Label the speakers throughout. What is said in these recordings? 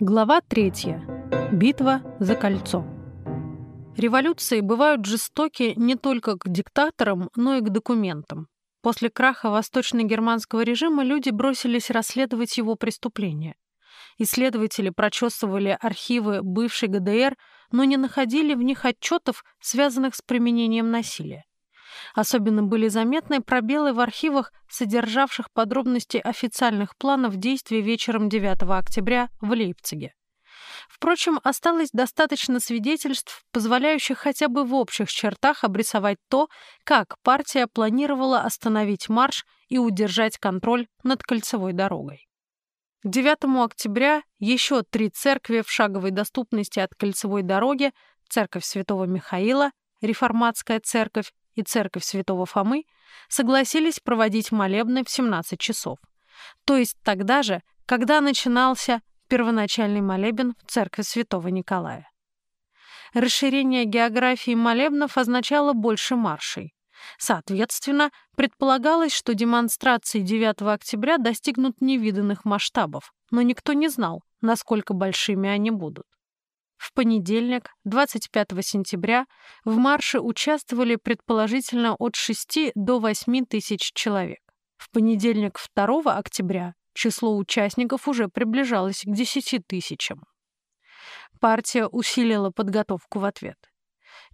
Speaker 1: Глава 3. Битва за кольцо. Революции бывают жестоки не только к диктаторам, но и к документам. После краха восточно-германского режима люди бросились расследовать его преступления. Исследователи прочесывали архивы бывшей ГДР, но не находили в них отчетов, связанных с применением насилия. Особенно были заметны пробелы в архивах, содержавших подробности официальных планов действий вечером 9 октября в Лейпциге. Впрочем, осталось достаточно свидетельств, позволяющих хотя бы в общих чертах обрисовать то, как партия планировала остановить марш и удержать контроль над кольцевой дорогой. К 9 октября еще три церкви в шаговой доступности от кольцевой дороги – церковь Святого Михаила, Реформатская церковь и церковь святого Фомы согласились проводить молебны в 17 часов. То есть тогда же, когда начинался первоначальный молебен в церкви святого Николая. Расширение географии молебнов означало больше маршей. Соответственно, предполагалось, что демонстрации 9 октября достигнут невиданных масштабов, но никто не знал, насколько большими они будут. В понедельник, 25 сентября, в марше участвовали предположительно от 6 до 8 тысяч человек. В понедельник, 2 октября, число участников уже приближалось к 10 тысячам. Партия усилила подготовку в ответ.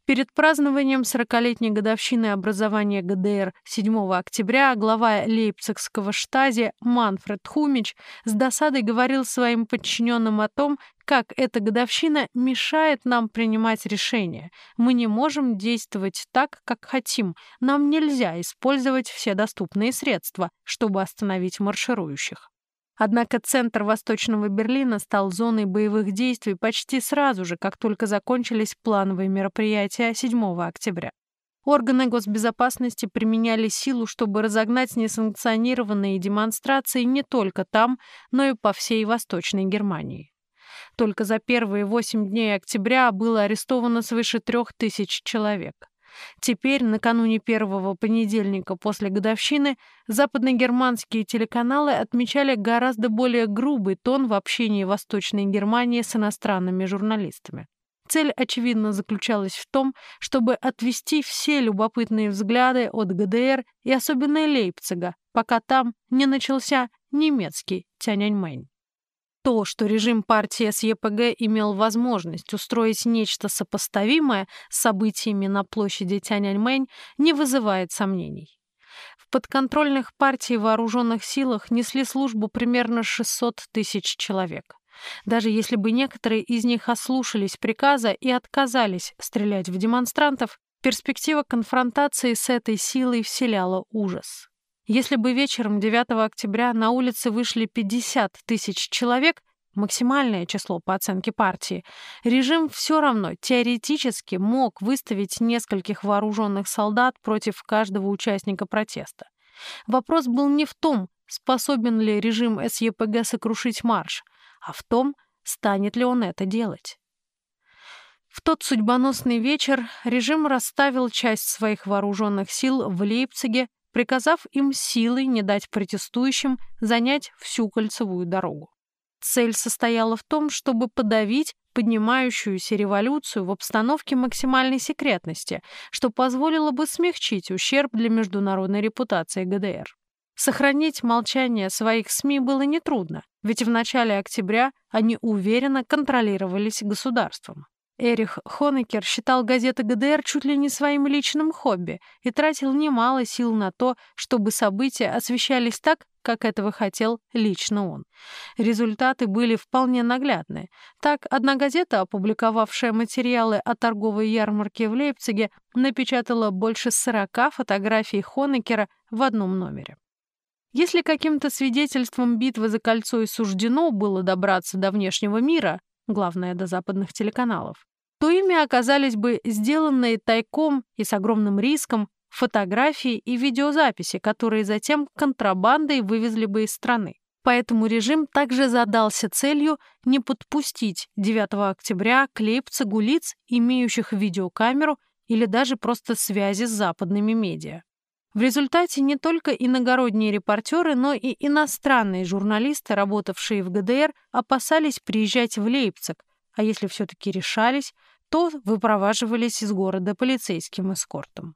Speaker 1: Перед празднованием 40-летней годовщины образования ГДР 7 октября глава Лейпцигского штази Манфред Хумич с досадой говорил своим подчиненным о том, как эта годовщина мешает нам принимать решения. Мы не можем действовать так, как хотим. Нам нельзя использовать все доступные средства, чтобы остановить марширующих. Однако центр Восточного Берлина стал зоной боевых действий почти сразу же, как только закончились плановые мероприятия 7 октября. Органы госбезопасности применяли силу, чтобы разогнать несанкционированные демонстрации не только там, но и по всей Восточной Германии. Только за первые восемь дней октября было арестовано свыше трех тысяч человек. Теперь, накануне первого понедельника после годовщины, западногерманские телеканалы отмечали гораздо более грубый тон в общении Восточной Германии с иностранными журналистами. Цель, очевидно, заключалась в том, чтобы отвести все любопытные взгляды от ГДР и особенно Лейпцига, пока там не начался немецкий Тяньаньмэнь. То, что режим партии СЕПГ имел возможность устроить нечто сопоставимое с событиями на площади Тяньаньмэнь, не вызывает сомнений. В подконтрольных партии вооруженных силах несли службу примерно 600 тысяч человек. Даже если бы некоторые из них ослушались приказа и отказались стрелять в демонстрантов, перспектива конфронтации с этой силой вселяла ужас. Если бы вечером 9 октября на улице вышли 50 тысяч человек, максимальное число по оценке партии, режим все равно теоретически мог выставить нескольких вооруженных солдат против каждого участника протеста. Вопрос был не в том, способен ли режим СЕПГ сокрушить марш, а в том, станет ли он это делать. В тот судьбоносный вечер режим расставил часть своих вооруженных сил в Лейпциге приказав им силой не дать протестующим занять всю кольцевую дорогу. Цель состояла в том, чтобы подавить поднимающуюся революцию в обстановке максимальной секретности, что позволило бы смягчить ущерб для международной репутации ГДР. Сохранить молчание своих СМИ было нетрудно, ведь в начале октября они уверенно контролировались государством. Эрих Хонекер считал газеты ГДР чуть ли не своим личным хобби и тратил немало сил на то, чтобы события освещались так, как этого хотел лично он. Результаты были вполне наглядны. Так, одна газета, опубликовавшая материалы о торговой ярмарке в Лейпциге, напечатала больше 40 фотографий Хонекера в одном номере. Если каким-то свидетельством битвы за кольцо и суждено было добраться до внешнего мира, главное, до западных телеканалов, то ими оказались бы сделанные тайком и с огромным риском фотографии и видеозаписи, которые затем контрабандой вывезли бы из страны. Поэтому режим также задался целью не подпустить 9 октября к Лейпцигу лиц, имеющих видеокамеру или даже просто связи с западными медиа. В результате не только иногородние репортеры, но и иностранные журналисты, работавшие в ГДР, опасались приезжать в Лейпциг, а если все-таки решались, то выпроваживались из города полицейским эскортом.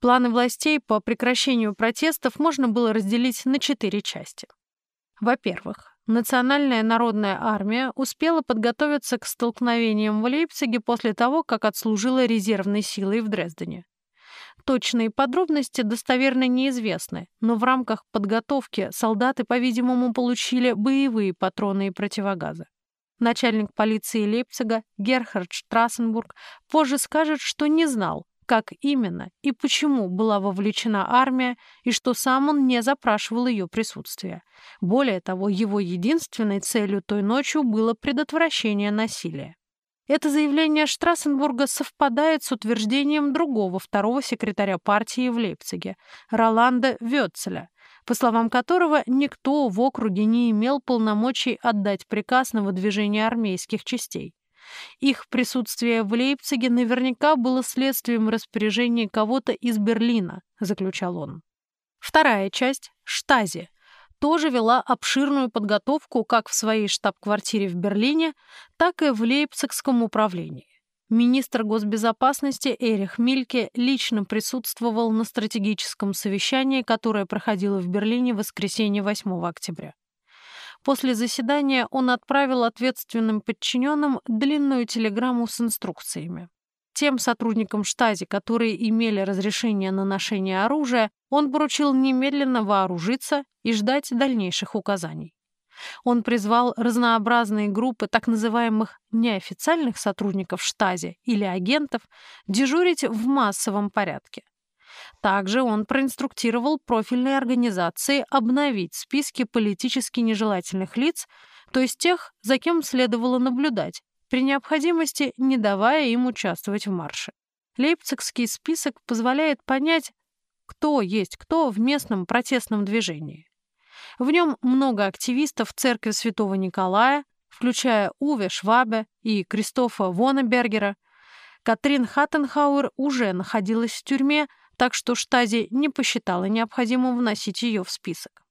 Speaker 1: Планы властей по прекращению протестов можно было разделить на четыре части. Во-первых, Национальная народная армия успела подготовиться к столкновениям в Лейпциге после того, как отслужила резервной силой в Дрездене. Точные подробности достоверно неизвестны, но в рамках подготовки солдаты, по-видимому, получили боевые патроны и противогазы. Начальник полиции Лейпцига Герхард Штрассенбург позже скажет, что не знал, как именно и почему была вовлечена армия и что сам он не запрашивал ее присутствие. Более того, его единственной целью той ночью было предотвращение насилия. Это заявление Штрассенбурга совпадает с утверждением другого второго секретаря партии в Лейпциге, Роланда Вёцеля, по словам которого никто в округе не имел полномочий отдать приказ на выдвижение армейских частей. Их присутствие в Лейпциге наверняка было следствием распоряжения кого-то из Берлина, заключал он. Вторая часть, Штази, тоже вела обширную подготовку как в своей штаб-квартире в Берлине, так и в Лейпцигском управлении. Министр госбезопасности Эрих Мильке лично присутствовал на стратегическом совещании, которое проходило в Берлине в воскресенье 8 октября. После заседания он отправил ответственным подчиненным длинную телеграмму с инструкциями. Тем сотрудникам штази, которые имели разрешение на ношение оружия, он поручил немедленно вооружиться и ждать дальнейших указаний. Он призвал разнообразные группы так называемых неофициальных сотрудников штази или агентов дежурить в массовом порядке. Также он проинструктировал профильные организации обновить списки политически нежелательных лиц, то есть тех, за кем следовало наблюдать, при необходимости не давая им участвовать в марше. Лейпцигский список позволяет понять, кто есть кто в местном протестном движении. В нем много активистов церкви Святого Николая, включая Уве Швабе и Кристофа Вонебергера. Катрин Хаттенхауэр уже находилась в тюрьме, так что Штази не посчитала необходимым вносить ее в список.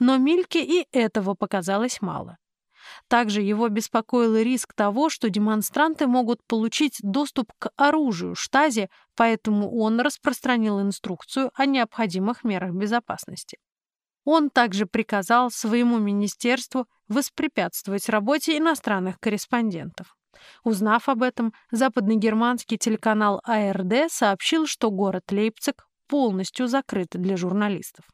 Speaker 1: Но Мильке и этого показалось мало. Также его беспокоил риск того, что демонстранты могут получить доступ к оружию Штази, поэтому он распространил инструкцию о необходимых мерах безопасности. Он также приказал своему министерству воспрепятствовать работе иностранных корреспондентов. Узнав об этом, западногерманский телеканал АРД сообщил, что город Лейпциг полностью закрыт для журналистов.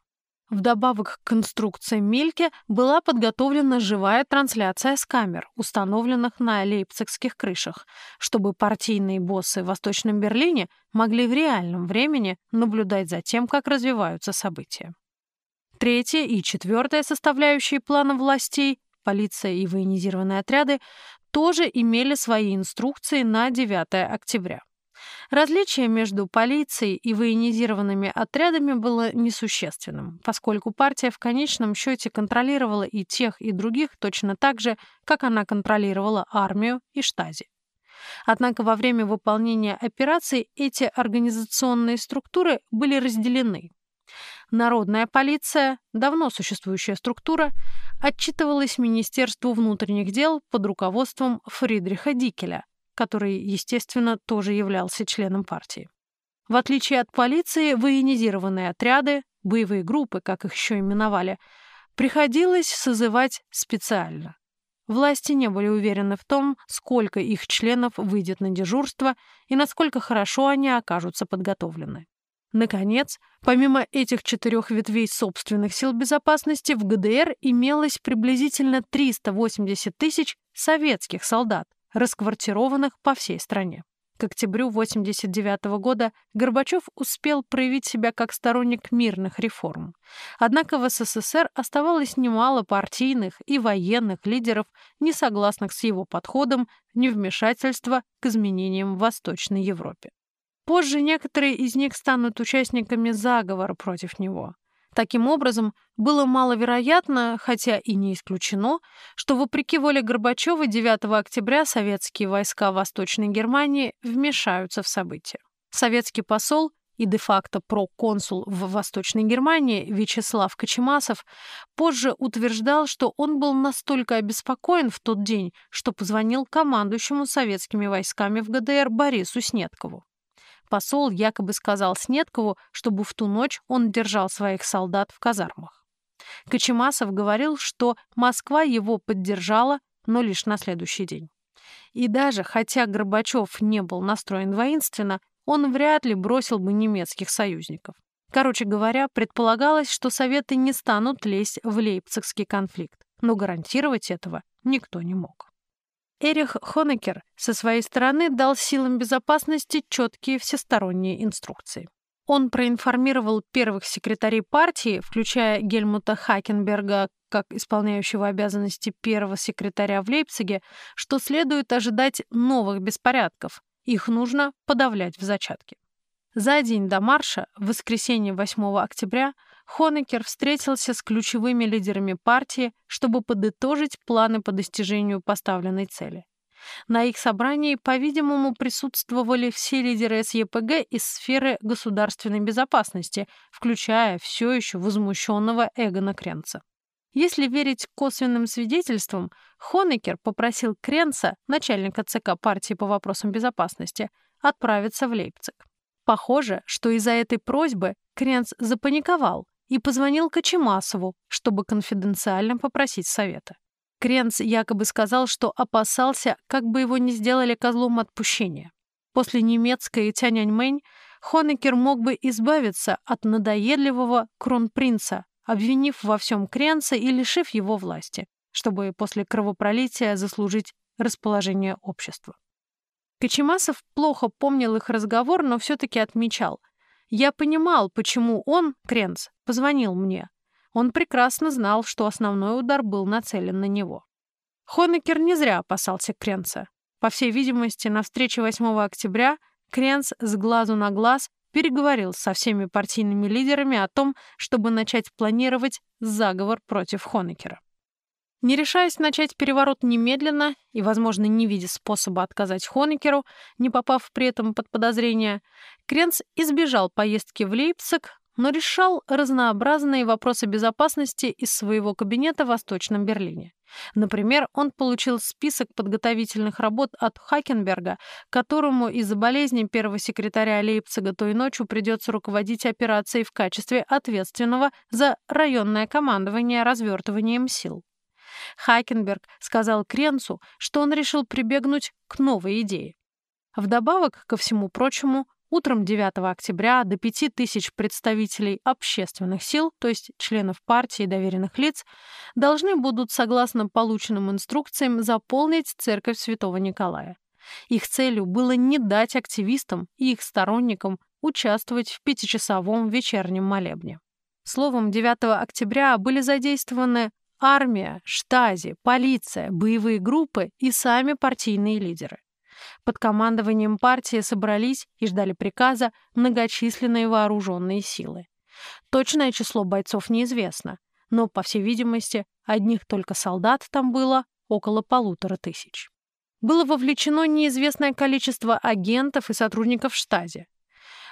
Speaker 1: Вдобавок к конструкции Мильке была подготовлена живая трансляция с камер, установленных на лейпцигских крышах, чтобы партийные боссы в Восточном Берлине могли в реальном времени наблюдать за тем, как развиваются события. Третья и четвертая составляющие плана властей полиция и военизированные отряды тоже имели свои инструкции на 9 октября. Различие между полицией и военизированными отрядами было несущественным, поскольку партия в конечном счете контролировала и тех, и других точно так же, как она контролировала армию и штази. Однако во время выполнения операций эти организационные структуры были разделены. Народная полиция, давно существующая структура, отчитывалась Министерству внутренних дел под руководством Фридриха Дикеля, который, естественно, тоже являлся членом партии. В отличие от полиции, военизированные отряды, боевые группы, как их еще именовали, приходилось созывать специально. Власти не были уверены в том, сколько их членов выйдет на дежурство и насколько хорошо они окажутся подготовлены. Наконец, помимо этих четырех ветвей собственных сил безопасности, в ГДР имелось приблизительно 380 тысяч советских солдат, расквартированных по всей стране. К октябрю 1989 года Горбачев успел проявить себя как сторонник мирных реформ. Однако в СССР оставалось немало партийных и военных лидеров, не согласных с его подходом невмешательства к изменениям в Восточной Европе. Позже некоторые из них станут участниками заговора против него. Таким образом, было маловероятно, хотя и не исключено, что, вопреки воле Горбачева, 9 октября советские войска Восточной Германии вмешаются в события. Советский посол и де-факто проконсул в Восточной Германии Вячеслав Кочемасов позже утверждал, что он был настолько обеспокоен в тот день, что позвонил командующему советскими войсками в ГДР Борису Снеткову. Посол якобы сказал Снеткову, чтобы в ту ночь он держал своих солдат в казармах. Кочемасов говорил, что Москва его поддержала, но лишь на следующий день. И даже хотя Горбачев не был настроен воинственно, он вряд ли бросил бы немецких союзников. Короче говоря, предполагалось, что Советы не станут лезть в Лейпцигский конфликт, но гарантировать этого никто не мог. Эрих Хонекер со своей стороны дал силам безопасности четкие всесторонние инструкции. Он проинформировал первых секретарей партии, включая Гельмута Хакенберга как исполняющего обязанности первого секретаря в Лейпциге, что следует ожидать новых беспорядков. Их нужно подавлять в зачатке. За день до марша, в воскресенье 8 октября, Хонекер встретился с ключевыми лидерами партии, чтобы подытожить планы по достижению поставленной цели. На их собрании, по-видимому, присутствовали все лидеры СЕПГ из сферы государственной безопасности, включая все еще возмущенного Эгона Кренца. Если верить косвенным свидетельствам, Хонекер попросил Кренца, начальника ЦК партии по вопросам безопасности, отправиться в Лейпциг. Похоже, что из-за этой просьбы Кренц запаниковал и позвонил Кочемасову, чтобы конфиденциально попросить совета. Кренц якобы сказал, что опасался, как бы его не сделали козлом отпущения. После немецкой Тяньаньмэнь Хонекер мог бы избавиться от надоедливого кронпринца, обвинив во всем Кренца и лишив его власти, чтобы после кровопролития заслужить расположение общества. Кочемасов плохо помнил их разговор, но все-таки отмечал. «Я понимал, почему он, Кренц, позвонил мне. Он прекрасно знал, что основной удар был нацелен на него. Хонекер не зря опасался Кренца. По всей видимости, на встрече 8 октября Кренц с глазу на глаз переговорил со всеми партийными лидерами о том, чтобы начать планировать заговор против Хонекера. Не решаясь начать переворот немедленно и, возможно, не видя способа отказать Хонекеру, не попав при этом под подозрение, Кренц избежал поездки в Лейпциг, но решал разнообразные вопросы безопасности из своего кабинета в Восточном Берлине. Например, он получил список подготовительных работ от Хакенберга, которому из-за болезни первого секретаря Лейпцига той ночью придется руководить операцией в качестве ответственного за районное командование развертыванием сил. Хакенберг сказал Кренцу, что он решил прибегнуть к новой идее. Вдобавок ко всему прочему, Утром 9 октября до 5000 представителей общественных сил, то есть членов партии и доверенных лиц, должны будут, согласно полученным инструкциям, заполнить церковь Святого Николая. Их целью было не дать активистам и их сторонникам участвовать в пятичасовом вечернем молебне. Словом, 9 октября были задействованы армия, штази, полиция, боевые группы и сами партийные лидеры. Под командованием партии собрались и ждали приказа многочисленные вооруженные силы. Точное число бойцов неизвестно, но, по всей видимости, одних только солдат там было около полутора тысяч. Было вовлечено неизвестное количество агентов и сотрудников штази.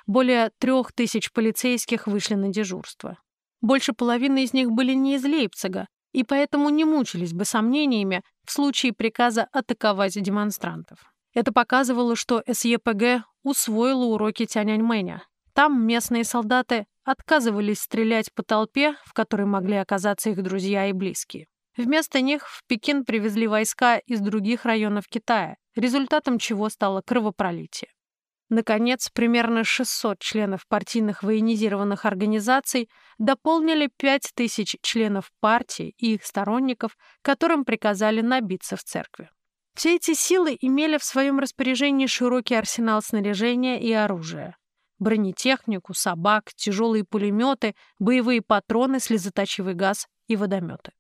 Speaker 1: Более трех тысяч полицейских вышли на дежурство. Больше половины из них были не из Лейпцига, и поэтому не мучились бы сомнениями в случае приказа атаковать демонстрантов. Это показывало, что СЕПГ усвоила уроки Тяньаньмэня. Там местные солдаты отказывались стрелять по толпе, в которой могли оказаться их друзья и близкие. Вместо них в Пекин привезли войска из других районов Китая, результатом чего стало кровопролитие. Наконец, примерно 600 членов партийных военизированных организаций дополнили 5000 членов партии и их сторонников, которым приказали набиться в церкви. Все эти силы имели в своем распоряжении широкий арсенал снаряжения и оружия. Бронетехнику, собак, тяжелые пулеметы, боевые патроны, слезоточивый газ и водометы.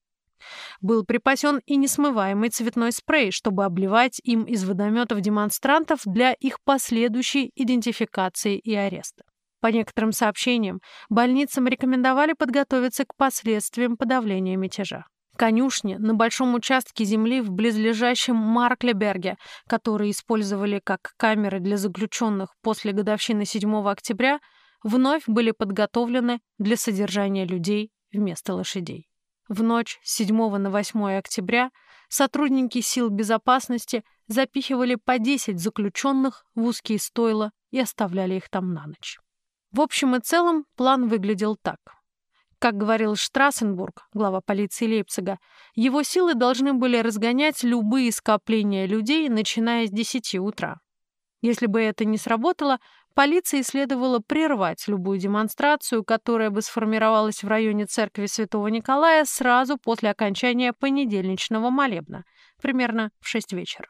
Speaker 1: Был припасен и несмываемый цветной спрей, чтобы обливать им из водометов демонстрантов для их последующей идентификации и ареста. По некоторым сообщениям, больницам рекомендовали подготовиться к последствиям подавления мятежа конюшни на большом участке земли в близлежащем Марклеберге, которые использовали как камеры для заключенных после годовщины 7 октября, вновь были подготовлены для содержания людей вместо лошадей. В ночь с 7 на 8 октября сотрудники сил безопасности запихивали по 10 заключенных в узкие стойла и оставляли их там на ночь. В общем и целом план выглядел так. Как говорил Штрассенбург, глава полиции Лейпцига, его силы должны были разгонять любые скопления людей, начиная с 10 утра. Если бы это не сработало, полиции следовало прервать любую демонстрацию, которая бы сформировалась в районе церкви Святого Николая сразу после окончания понедельничного молебна, примерно в 6 вечера.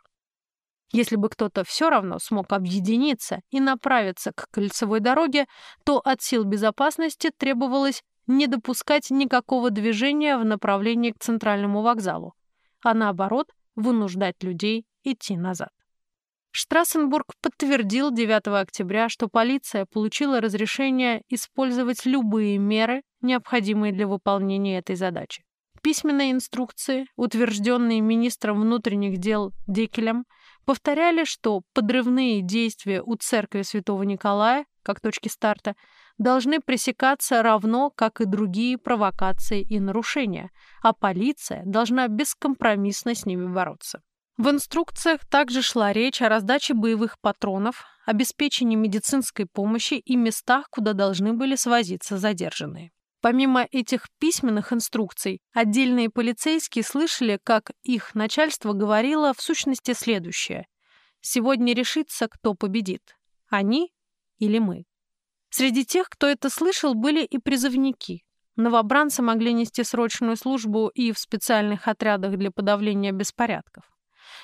Speaker 1: Если бы кто-то все равно смог объединиться и направиться к кольцевой дороге, то от сил безопасности требовалось не допускать никакого движения в направлении к центральному вокзалу, а наоборот, вынуждать людей идти назад. Штрассенбург подтвердил 9 октября, что полиция получила разрешение использовать любые меры, необходимые для выполнения этой задачи. Письменные инструкции, утвержденные министром внутренних дел Декелем, повторяли, что подрывные действия у церкви Святого Николая, как точки старта, должны пресекаться равно, как и другие провокации и нарушения, а полиция должна бескомпромиссно с ними бороться. В инструкциях также шла речь о раздаче боевых патронов, обеспечении медицинской помощи и местах, куда должны были свозиться задержанные. Помимо этих письменных инструкций, отдельные полицейские слышали, как их начальство говорило в сущности следующее. «Сегодня решится, кто победит. Они или мы». Среди тех, кто это слышал, были и призывники. Новобранцы могли нести срочную службу и в специальных отрядах для подавления беспорядков.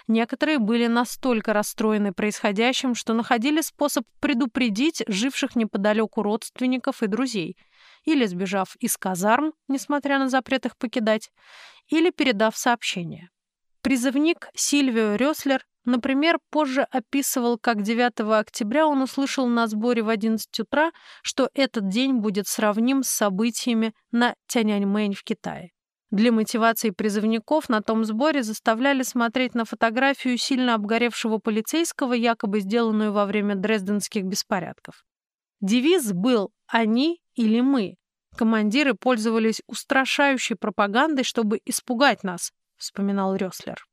Speaker 1: Некоторые были настолько расстроены происходящим, что находили способ предупредить живших неподалеку родственников и друзей, или сбежав из казарм, несмотря на запрет их покидать, или передав сообщение. Призывник Сильвио Рёслер, например, позже описывал, как 9 октября он услышал на сборе в 11 утра, что этот день будет сравним с событиями на Тяньаньмэнь в Китае. Для мотивации призывников на том сборе заставляли смотреть на фотографию сильно обгоревшего полицейского, якобы сделанную во время дрезденских беспорядков. Девиз был «Они или мы». Командиры пользовались устрашающей пропагандой, чтобы испугать нас, вспоминал Рёслер.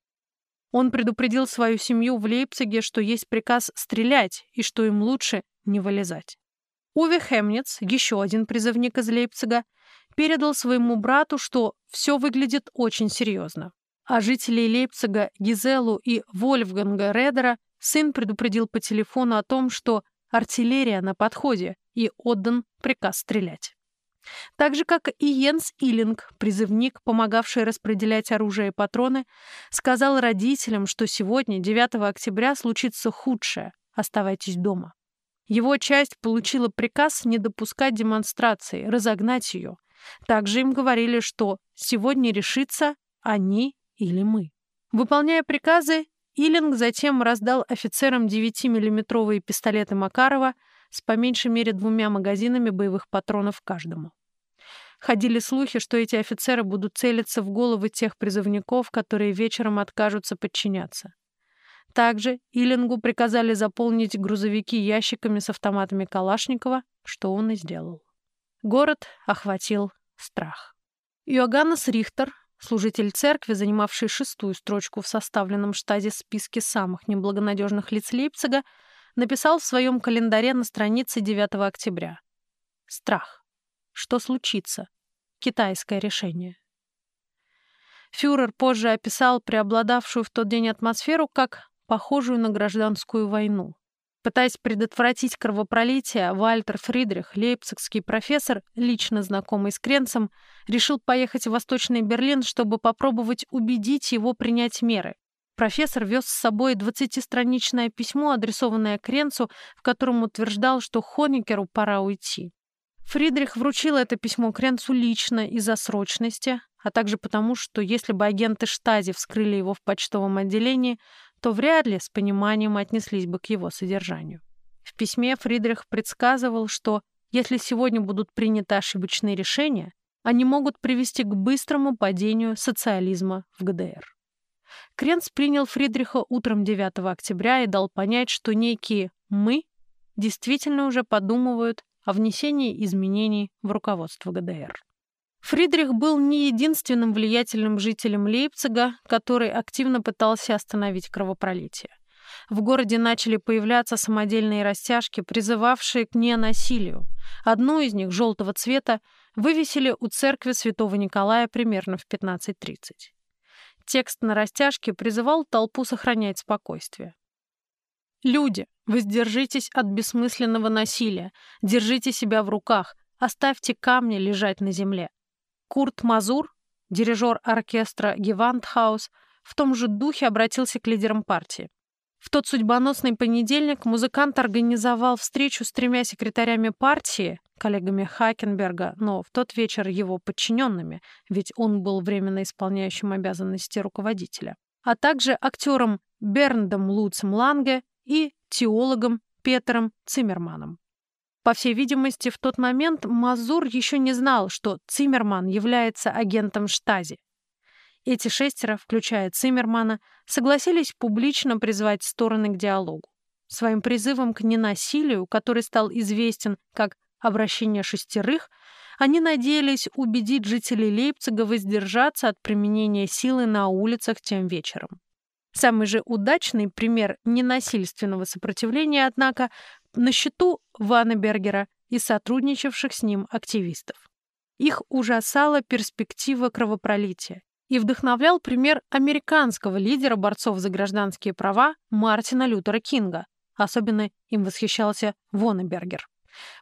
Speaker 1: Он предупредил свою семью в Лейпциге, что есть приказ стрелять и что им лучше не вылезать. Уве Хемниц, еще один призывник из Лейпцига, передал своему брату, что все выглядит очень серьезно. А жителей Лейпцига Гизелу и Вольфганга Редера сын предупредил по телефону о том, что артиллерия на подходе и отдан приказ стрелять. Так же, как и Йенс Иллинг, призывник, помогавший распределять оружие и патроны, сказал родителям, что сегодня, 9 октября, случится худшее – оставайтесь дома. Его часть получила приказ не допускать демонстрации, разогнать ее – также им говорили, что сегодня решится они или мы. Выполняя приказы, Илинг затем раздал офицерам 9-миллиметровые пистолеты Макарова с по меньшей мере двумя магазинами боевых патронов каждому. Ходили слухи, что эти офицеры будут целиться в головы тех призывников, которые вечером откажутся подчиняться. Также Илингу приказали заполнить грузовики ящиками с автоматами Калашникова, что он и сделал. Город охватил страх. Иоганнес Рихтер, служитель церкви, занимавший шестую строчку в составленном штазе списке самых неблагонадежных лиц Лейпцига, написал в своем календаре на странице 9 октября. Страх. Что случится? Китайское решение. Фюрер позже описал преобладавшую в тот день атмосферу как похожую на гражданскую войну. Пытаясь предотвратить кровопролитие, Вальтер Фридрих, лейпцигский профессор, лично знакомый с Кренцем, решил поехать в Восточный Берлин, чтобы попробовать убедить его принять меры. Профессор вез с собой 20-страничное письмо, адресованное Кренцу, в котором утверждал, что Хоникеру пора уйти. Фридрих вручил это письмо Кренцу лично из-за срочности, а также потому, что если бы агенты Штази вскрыли его в почтовом отделении, то вряд ли с пониманием отнеслись бы к его содержанию. В письме Фридрих предсказывал, что если сегодня будут приняты ошибочные решения, они могут привести к быстрому падению социализма в ГДР. Кренц принял Фридриха утром 9 октября и дал понять, что некие «мы» действительно уже подумывают о внесении изменений в руководство ГДР. Фридрих был не единственным влиятельным жителем Лейпцига, который активно пытался остановить кровопролитие. В городе начали появляться самодельные растяжки, призывавшие к ненасилию. Одну из них, желтого цвета, вывесили у церкви святого Николая примерно в 15.30. Текст на растяжке призывал толпу сохранять спокойствие. «Люди, воздержитесь от бессмысленного насилия, держите себя в руках, оставьте камни лежать на земле. Курт Мазур, дирижер оркестра Гевантхаус, в том же духе обратился к лидерам партии. В тот судьбоносный понедельник музыкант организовал встречу с тремя секретарями партии, коллегами Хакенберга, но в тот вечер его подчиненными, ведь он был временно исполняющим обязанности руководителя, а также актером Берндом Луцем Ланге и теологом Петером Циммерманом. По всей видимости, в тот момент Мазур еще не знал, что Циммерман является агентом Штази. Эти шестеро, включая Циммермана, согласились публично призвать стороны к диалогу. Своим призывом к ненасилию, который стал известен как «обращение шестерых», они надеялись убедить жителей Лейпцига воздержаться от применения силы на улицах тем вечером. Самый же удачный пример ненасильственного сопротивления, однако, на счету Ваннебергера и сотрудничавших с ним активистов. Их ужасала перспектива кровопролития и вдохновлял пример американского лидера борцов за гражданские права Мартина Лютера Кинга. Особенно им восхищался Воннебергер.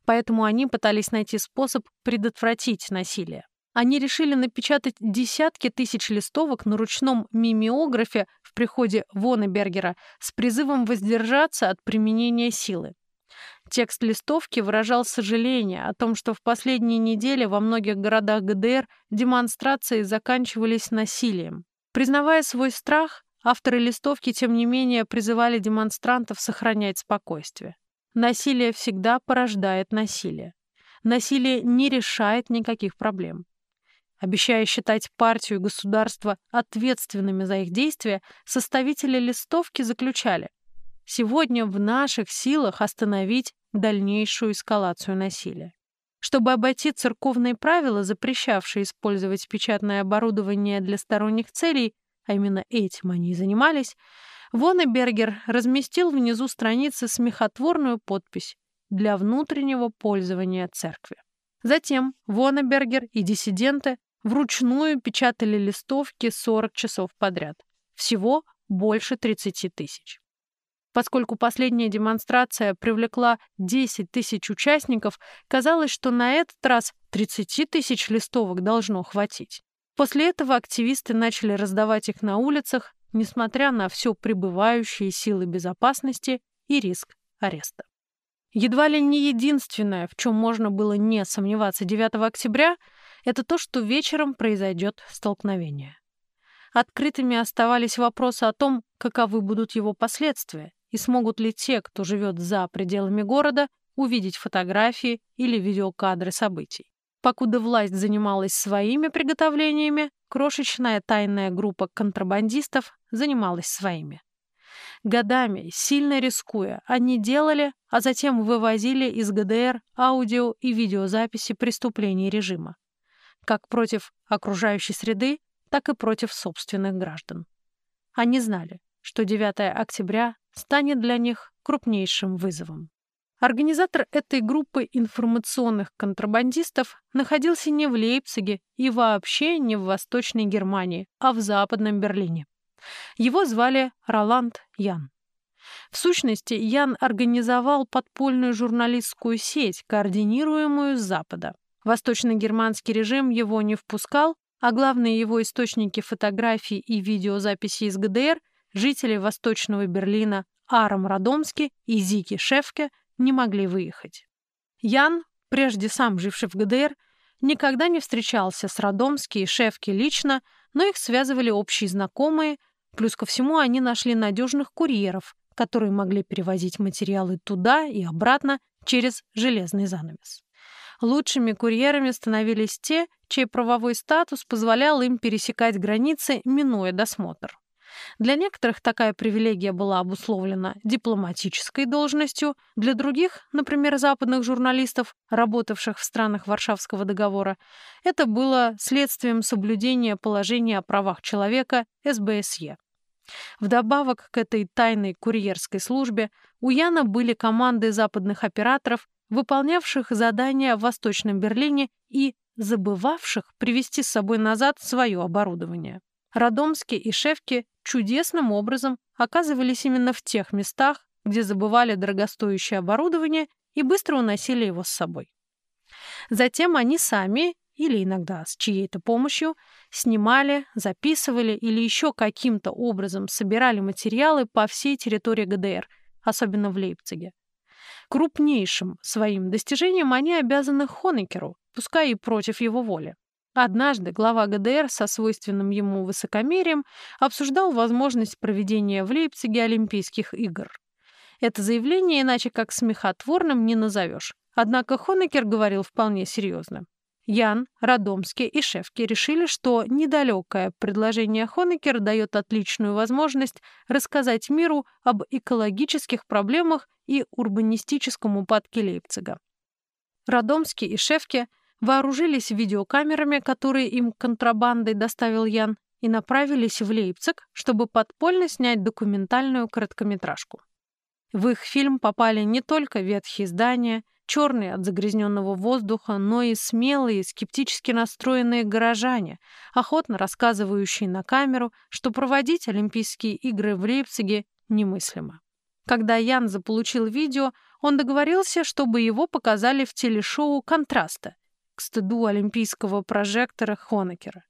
Speaker 1: Поэтому они пытались найти способ предотвратить насилие. Они решили напечатать десятки тысяч листовок на ручном мимеографе в приходе Воннебергера с призывом воздержаться от применения силы. Текст листовки выражал сожаление о том, что в последние недели во многих городах ГДР демонстрации заканчивались насилием. Признавая свой страх, авторы листовки, тем не менее, призывали демонстрантов сохранять спокойствие. Насилие всегда порождает насилие. Насилие не решает никаких проблем. Обещая считать партию и государство ответственными за их действия, составители листовки заключали Сегодня в наших силах остановить дальнейшую эскалацию насилия. Чтобы обойти церковные правила, запрещавшие использовать печатное оборудование для сторонних целей, а именно этим они и занимались, Воннебергер разместил внизу страницы смехотворную подпись «Для внутреннего пользования церкви». Затем Воннебергер и диссиденты вручную печатали листовки 40 часов подряд. Всего больше 30 тысяч. Поскольку последняя демонстрация привлекла 10 тысяч участников, казалось, что на этот раз 30 тысяч листовок должно хватить. После этого активисты начали раздавать их на улицах, несмотря на все пребывающие силы безопасности и риск ареста. Едва ли не единственное, в чем можно было не сомневаться 9 октября, это то, что вечером произойдет столкновение. Открытыми оставались вопросы о том, каковы будут его последствия, и смогут ли те, кто живет за пределами города, увидеть фотографии или видеокадры событий. Покуда власть занималась своими приготовлениями, крошечная тайная группа контрабандистов занималась своими. Годами, сильно рискуя, они делали, а затем вывозили из ГДР аудио и видеозаписи преступлений режима, как против окружающей среды, так и против собственных граждан. Они знали, что 9 октября станет для них крупнейшим вызовом. Организатор этой группы информационных контрабандистов находился не в Лейпциге и вообще не в Восточной Германии, а в Западном Берлине. Его звали Роланд Ян. В сущности, Ян организовал подпольную журналистскую сеть, координируемую с Запада. Восточно-германский режим его не впускал, а главные его источники фотографий и видеозаписи из ГДР жители Восточного Берлина Арам Радомский и Зики Шефке не могли выехать. Ян, прежде сам живший в ГДР, никогда не встречался с Радомски и Шефке лично, но их связывали общие знакомые, плюс ко всему они нашли надежных курьеров, которые могли перевозить материалы туда и обратно через железный занавес. Лучшими курьерами становились те, чей правовой статус позволял им пересекать границы, минуя досмотр. Для некоторых такая привилегия была обусловлена дипломатической должностью, для других, например, западных журналистов, работавших в странах Варшавского договора, это было следствием соблюдения положения о правах человека СБСЕ. Вдобавок к этой тайной курьерской службе у Яна были команды западных операторов, выполнявших задания в Восточном Берлине и забывавших привезти с собой назад свое оборудование. Радомски и Шевки чудесным образом оказывались именно в тех местах, где забывали дорогостоящее оборудование и быстро уносили его с собой. Затем они сами, или иногда с чьей-то помощью, снимали, записывали или еще каким-то образом собирали материалы по всей территории ГДР, особенно в Лейпциге. Крупнейшим своим достижением они обязаны Хонекеру, пускай и против его воли. Однажды глава ГДР со свойственным ему высокомерием обсуждал возможность проведения в Лейпциге Олимпийских игр. Это заявление иначе как смехотворным не назовешь. Однако Хонекер говорил вполне серьезно. Ян, Радомский и Шефки решили, что недалекое предложение Хонекер дает отличную возможность рассказать миру об экологических проблемах и урбанистическом упадке Лейпцига. Радомский и Шефки вооружились видеокамерами, которые им контрабандой доставил Ян, и направились в Лейпциг, чтобы подпольно снять документальную короткометражку. В их фильм попали не только ветхие здания, черные от загрязненного воздуха, но и смелые, скептически настроенные горожане, охотно рассказывающие на камеру, что проводить Олимпийские игры в Лейпциге немыслимо. Когда Ян заполучил видео, он договорился, чтобы его показали в телешоу «Контраста», к стыду олимпийского прожектора Хонекера.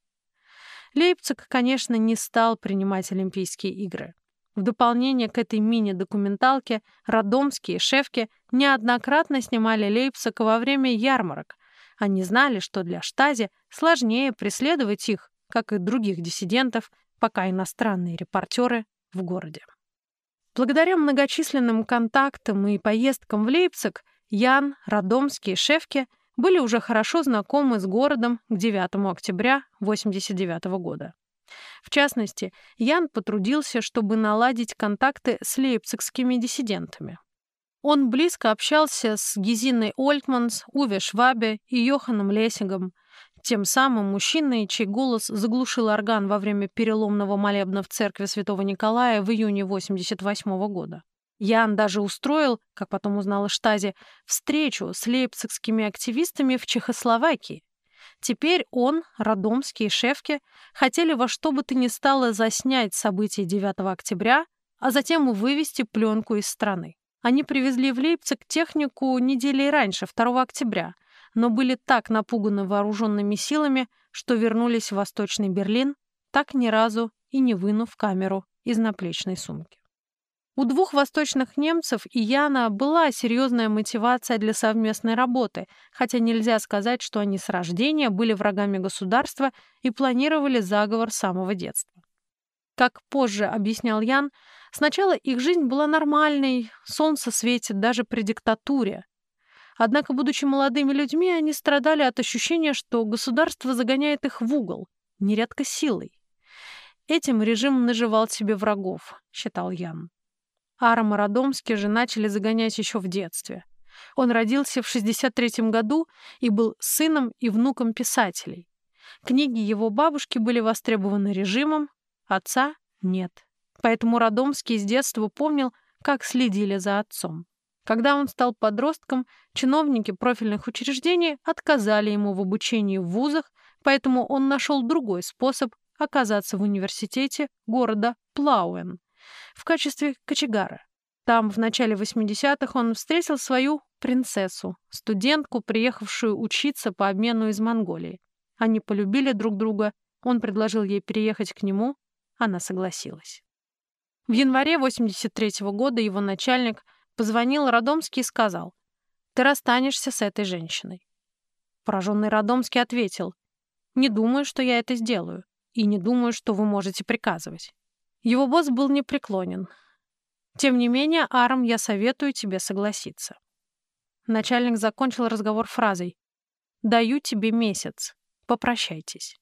Speaker 1: Лейпциг, конечно, не стал принимать Олимпийские игры. В дополнение к этой мини-документалке Радомские и Шефки неоднократно снимали Лейпциг во время ярмарок. Они знали, что для Штази сложнее преследовать их, как и других диссидентов, пока иностранные репортеры в городе. Благодаря многочисленным контактам и поездкам в Лейпциг Ян, Радомский и Шефки – были уже хорошо знакомы с городом к 9 октября 1989 года. В частности, Ян потрудился, чтобы наладить контакты с лейпцигскими диссидентами. Он близко общался с Гизиной Ольтманс, Уве Швабе и Йоханом Лессингом, тем самым мужчиной, чей голос заглушил орган во время переломного молебна в церкви Святого Николая в июне 1988 года. Ян даже устроил, как потом узнала Штази, встречу с лейпцигскими активистами в Чехословакии. Теперь он, Радомский и Шефке хотели во что бы то ни стало заснять события 9 октября, а затем вывести пленку из страны. Они привезли в Лейпциг технику недели раньше, 2 октября, но были так напуганы вооруженными силами, что вернулись в Восточный Берлин, так ни разу и не вынув камеру из наплечной сумки. У двух восточных немцев и Яна была серьезная мотивация для совместной работы, хотя нельзя сказать, что они с рождения были врагами государства и планировали заговор с самого детства. Как позже объяснял Ян, сначала их жизнь была нормальной, солнце светит даже при диктатуре. Однако, будучи молодыми людьми, они страдали от ощущения, что государство загоняет их в угол, нередко силой. Этим режим наживал себе врагов, считал Ян. Ара Радомский же начали загонять еще в детстве. Он родился в 63 году и был сыном и внуком писателей. Книги его бабушки были востребованы режимом, отца — нет. Поэтому Радомский с детства помнил, как следили за отцом. Когда он стал подростком, чиновники профильных учреждений отказали ему в обучении в вузах, поэтому он нашел другой способ оказаться в университете города Плауэн, в качестве кочегара. Там в начале 80-х он встретил свою принцессу, студентку, приехавшую учиться по обмену из Монголии. Они полюбили друг друга, он предложил ей переехать к нему, она согласилась. В январе 83 -го года его начальник позвонил Радомский и сказал, «Ты расстанешься с этой женщиной». Пораженный Радомский ответил, «Не думаю, что я это сделаю, и не думаю, что вы можете приказывать». Его босс был непреклонен. Тем не менее, Арам, я советую тебе согласиться. Начальник закончил разговор фразой «Даю тебе месяц. Попрощайтесь».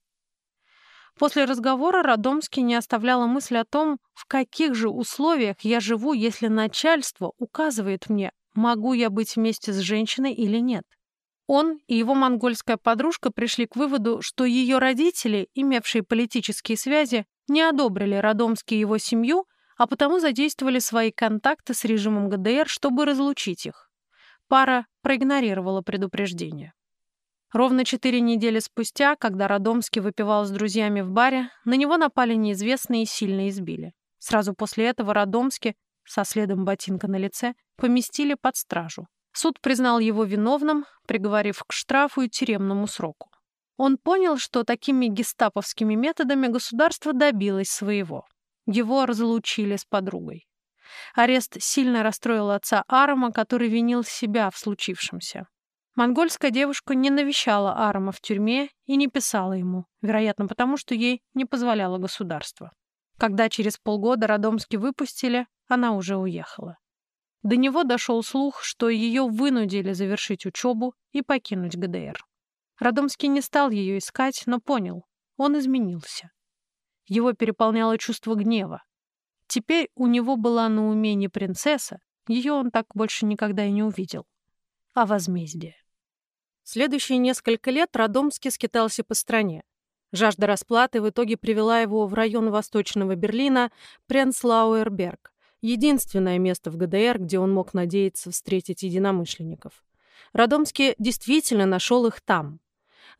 Speaker 1: После разговора Радомский не оставляла мысль о том, в каких же условиях я живу, если начальство указывает мне, могу я быть вместе с женщиной или нет. Он и его монгольская подружка пришли к выводу, что ее родители, имевшие политические связи, не одобрили Радомский и его семью, а потому задействовали свои контакты с режимом ГДР, чтобы разлучить их. Пара проигнорировала предупреждение. Ровно четыре недели спустя, когда Радомский выпивал с друзьями в баре, на него напали неизвестные и сильно избили. Сразу после этого Радомский, со следом ботинка на лице, поместили под стражу. Суд признал его виновным, приговорив к штрафу и тюремному сроку. Он понял, что такими гестаповскими методами государство добилось своего. Его разлучили с подругой. Арест сильно расстроил отца Арама, который винил себя в случившемся. Монгольская девушка не навещала Арама в тюрьме и не писала ему, вероятно, потому что ей не позволяло государство. Когда через полгода Радомский выпустили, она уже уехала. До него дошел слух, что ее вынудили завершить учебу и покинуть ГДР. Радомский не стал ее искать, но понял, он изменился. Его переполняло чувство гнева. Теперь у него была на уме не принцесса, ее он так больше никогда и не увидел, а возмездие. Следующие несколько лет Радомский скитался по стране. Жажда расплаты в итоге привела его в район восточного Берлина Пренслауэрберг, единственное место в ГДР, где он мог надеяться встретить единомышленников. Радомский действительно нашел их там.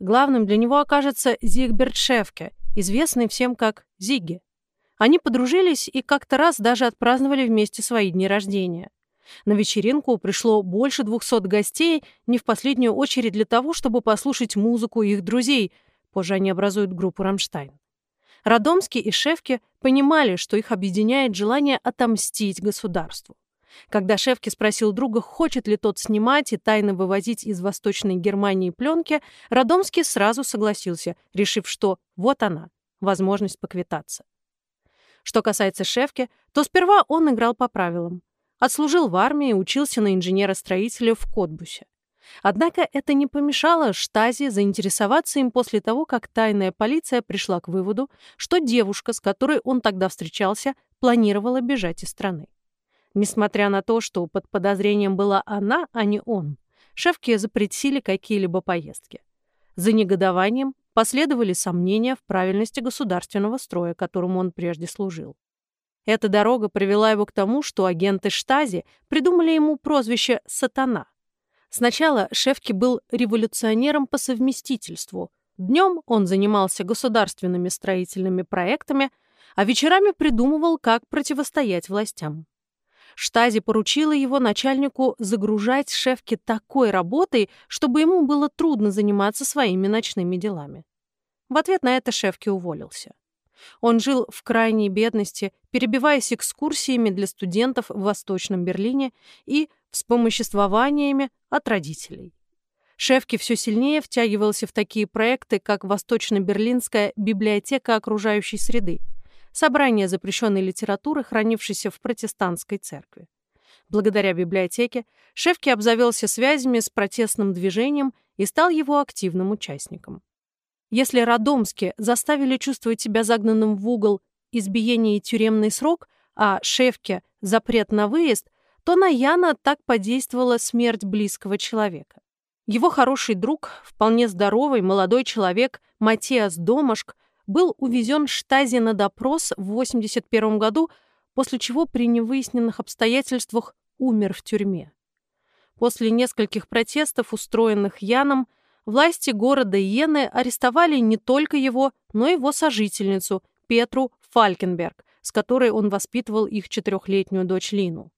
Speaker 1: Главным для него окажется Зигберт Шефке, известный всем как Зиги. Они подружились и как-то раз даже отпраздновали вместе свои дни рождения. На вечеринку пришло больше 200 гостей, не в последнюю очередь для того, чтобы послушать музыку их друзей. Позже они образуют группу «Рамштайн». Радомский и Шефки понимали, что их объединяет желание отомстить государству. Когда Шефки спросил друга, хочет ли тот снимать и тайно вывозить из Восточной Германии пленки, Радомский сразу согласился, решив, что вот она, возможность поквитаться. Что касается Шефки, то сперва он играл по правилам. Отслужил в армии, учился на инженера-строителя в Котбусе. Однако это не помешало Штази заинтересоваться им после того, как тайная полиция пришла к выводу, что девушка, с которой он тогда встречался, планировала бежать из страны. Несмотря на то, что под подозрением была она, а не он, шефки запретили какие-либо поездки. За негодованием последовали сомнения в правильности государственного строя, которому он прежде служил. Эта дорога привела его к тому, что агенты Штази придумали ему прозвище «Сатана». Сначала Шефки был революционером по совместительству. Днем он занимался государственными строительными проектами, а вечерами придумывал, как противостоять властям. Штази поручила его начальнику загружать Шефки такой работой, чтобы ему было трудно заниматься своими ночными делами. В ответ на это Шефки уволился. Он жил в крайней бедности, перебиваясь экскурсиями для студентов в Восточном Берлине и вспомоществованиями от родителей. Шефки все сильнее втягивался в такие проекты, как Восточно-Берлинская библиотека окружающей среды, собрание запрещенной литературы, хранившейся в протестантской церкви. Благодаря библиотеке Шефки обзавелся связями с протестным движением и стал его активным участником. Если Радомски заставили чувствовать себя загнанным в угол избиение и тюремный срок, а Шефке — запрет на выезд, то на Яна так подействовала смерть близкого человека. Его хороший друг, вполне здоровый молодой человек Матиас Домашк, был увезен Штази на допрос в 81 году, после чего при невыясненных обстоятельствах умер в тюрьме. После нескольких протестов, устроенных Яном, власти города Йены арестовали не только его, но и его сожительницу Петру Фалькенберг, с которой он воспитывал их четырехлетнюю дочь Лину.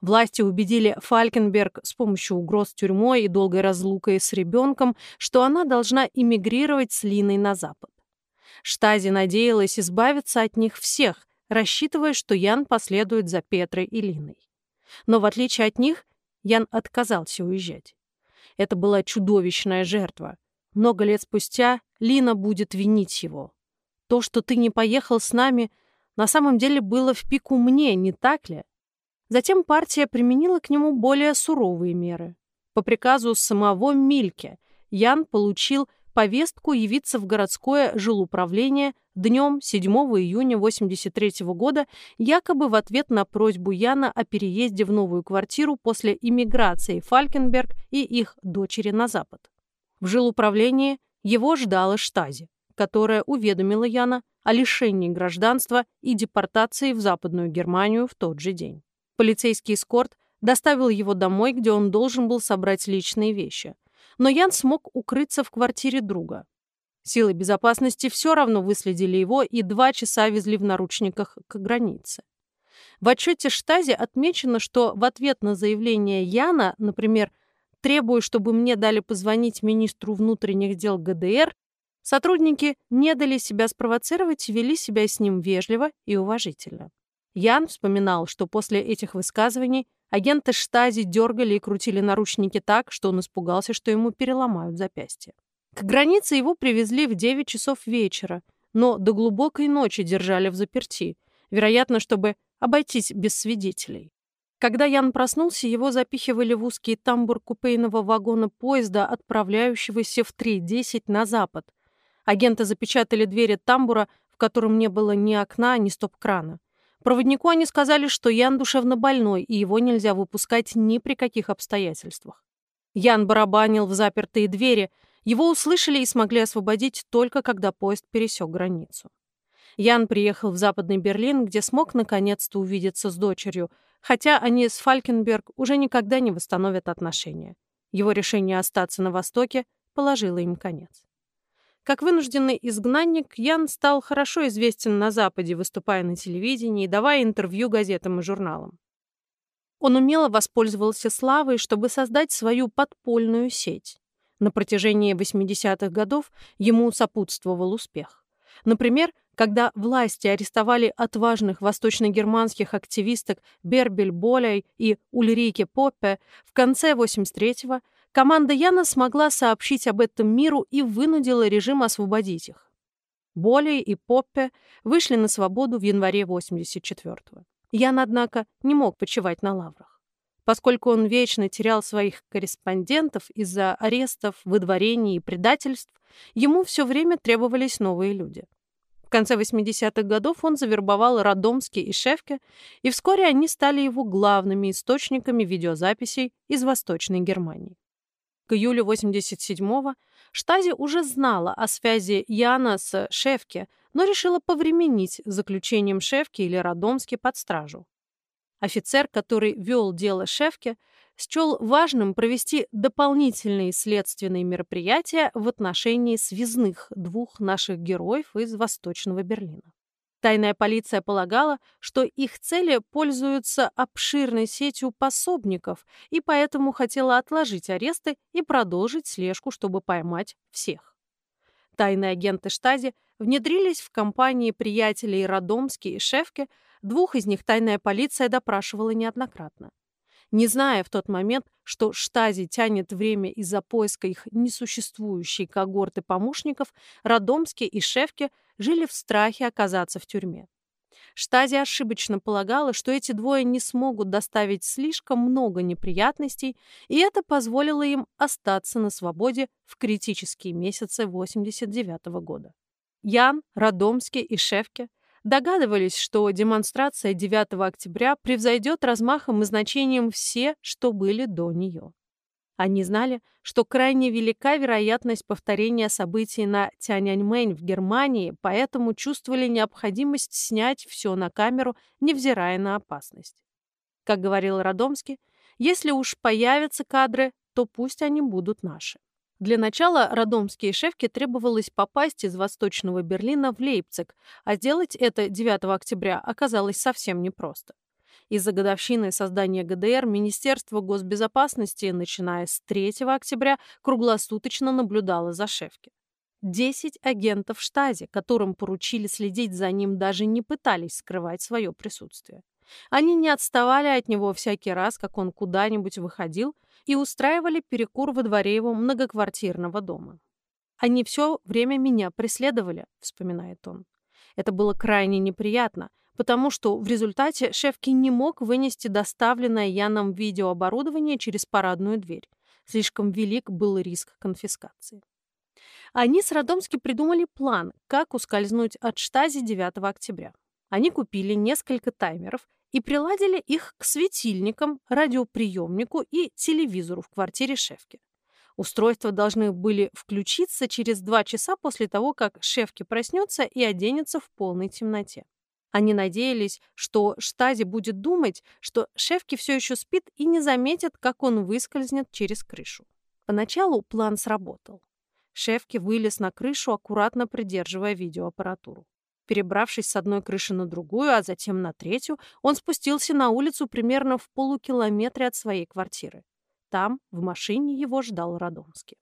Speaker 1: Власти убедили Фалькенберг с помощью угроз тюрьмой и долгой разлукой с ребенком, что она должна эмигрировать с Линой на запад. Штази надеялась избавиться от них всех, рассчитывая, что Ян последует за Петрой и Линой. Но в отличие от них, Ян отказался уезжать. Это была чудовищная жертва. Много лет спустя Лина будет винить его. То, что ты не поехал с нами, на самом деле было в пику мне, не так ли? Затем партия применила к нему более суровые меры. По приказу самого Мильке Ян получил повестку явиться в городское жилуправление днем 7 июня 1983 года якобы в ответ на просьбу Яна о переезде в новую квартиру после иммиграции Фалькенберг и их дочери на Запад. В жилуправлении его ждала Штази, которая уведомила Яна о лишении гражданства и депортации в Западную Германию в тот же день. Полицейский эскорт доставил его домой, где он должен был собрать личные вещи. Но Ян смог укрыться в квартире друга. Силы безопасности все равно выследили его и два часа везли в наручниках к границе. В отчете Штази отмечено, что в ответ на заявление Яна, например, требую, чтобы мне дали позвонить министру внутренних дел ГДР, сотрудники не дали себя спровоцировать и вели себя с ним вежливо и уважительно. Ян вспоминал, что после этих высказываний агенты Штази дергали и крутили наручники так, что он испугался, что ему переломают запястье. К границе его привезли в 9 часов вечера, но до глубокой ночи держали в заперти, вероятно, чтобы обойтись без свидетелей. Когда Ян проснулся, его запихивали в узкий тамбур купейного вагона поезда, отправляющегося в 3.10 на запад. Агенты запечатали двери тамбура, в котором не было ни окна, ни стоп-крана. Проводнику они сказали, что Ян душевно больной, и его нельзя выпускать ни при каких обстоятельствах. Ян барабанил в запертые двери, его услышали и смогли освободить только когда поезд пересек границу. Ян приехал в Западный Берлин, где смог наконец-то увидеться с дочерью – хотя они с Фалькенберг уже никогда не восстановят отношения. Его решение остаться на Востоке положило им конец. Как вынужденный изгнанник, Ян стал хорошо известен на Западе, выступая на телевидении и давая интервью газетам и журналам. Он умело воспользовался славой, чтобы создать свою подпольную сеть. На протяжении 80-х годов ему сопутствовал успех. Например, когда власти арестовали отважных восточногерманских активисток Бербель Боляй и Ульрике Поппе, в конце 83-го команда Яна смогла сообщить об этом миру и вынудила режим освободить их. Болей и Поппе вышли на свободу в январе 84-го. Ян, однако, не мог почивать на лаврах. Поскольку он вечно терял своих корреспондентов из-за арестов, выдворений и предательств, ему все время требовались новые люди. В конце 80-х годов он завербовал Радомский и Шефке, и вскоре они стали его главными источниками видеозаписей из Восточной Германии. К июлю 87-го Штази уже знала о связи Яна с Шефке, но решила повременить с заключением Шефки или Радомски под стражу. Офицер, который вел дело Шефке, счел важным провести дополнительные следственные мероприятия в отношении связных двух наших героев из Восточного Берлина. Тайная полиция полагала, что их цели пользуются обширной сетью пособников и поэтому хотела отложить аресты и продолжить слежку, чтобы поймать всех. Тайные агенты Штази внедрились в компании приятелей Радомски и Шефке, двух из них тайная полиция допрашивала неоднократно не зная в тот момент, что Штази тянет время из-за поиска их несуществующей когорты помощников, Радомски и Шефке жили в страхе оказаться в тюрьме. Штази ошибочно полагала, что эти двое не смогут доставить слишком много неприятностей, и это позволило им остаться на свободе в критические месяцы 89 -го года. Ян, Радомский и Шефке Догадывались, что демонстрация 9 октября превзойдет размахом и значением все, что были до нее. Они знали, что крайне велика вероятность повторения событий на Тяньаньмэнь в Германии, поэтому чувствовали необходимость снять все на камеру, невзирая на опасность. Как говорил Радомский, если уж появятся кадры, то пусть они будут наши. Для начала Радомские шефке требовалось попасть из Восточного Берлина в Лейпциг, а сделать это 9 октября оказалось совсем непросто. Из-за годовщины создания ГДР Министерство госбезопасности, начиная с 3 октября, круглосуточно наблюдало за Шефке. Десять агентов штази, которым поручили следить за ним, даже не пытались скрывать свое присутствие. Они не отставали от него всякий раз, как он куда-нибудь выходил, и устраивали перекур во дворе его многоквартирного дома. «Они все время меня преследовали», — вспоминает он. Это было крайне неприятно, потому что в результате Шефки не мог вынести доставленное Яном видеооборудование через парадную дверь. Слишком велик был риск конфискации. Они с Радомски придумали план, как ускользнуть от штази 9 октября. Они купили несколько таймеров и приладили их к светильникам, радиоприемнику и телевизору в квартире Шефки. Устройства должны были включиться через два часа после того, как Шефки проснется и оденется в полной темноте. Они надеялись, что Штази будет думать, что Шефки все еще спит и не заметит, как он выскользнет через крышу. Поначалу план сработал. Шефки вылез на крышу, аккуратно придерживая видеоаппаратуру. Перебравшись с одной крыши на другую, а затем на третью, он спустился на улицу примерно в полукилометре от своей квартиры. Там, в машине, его ждал Радомский.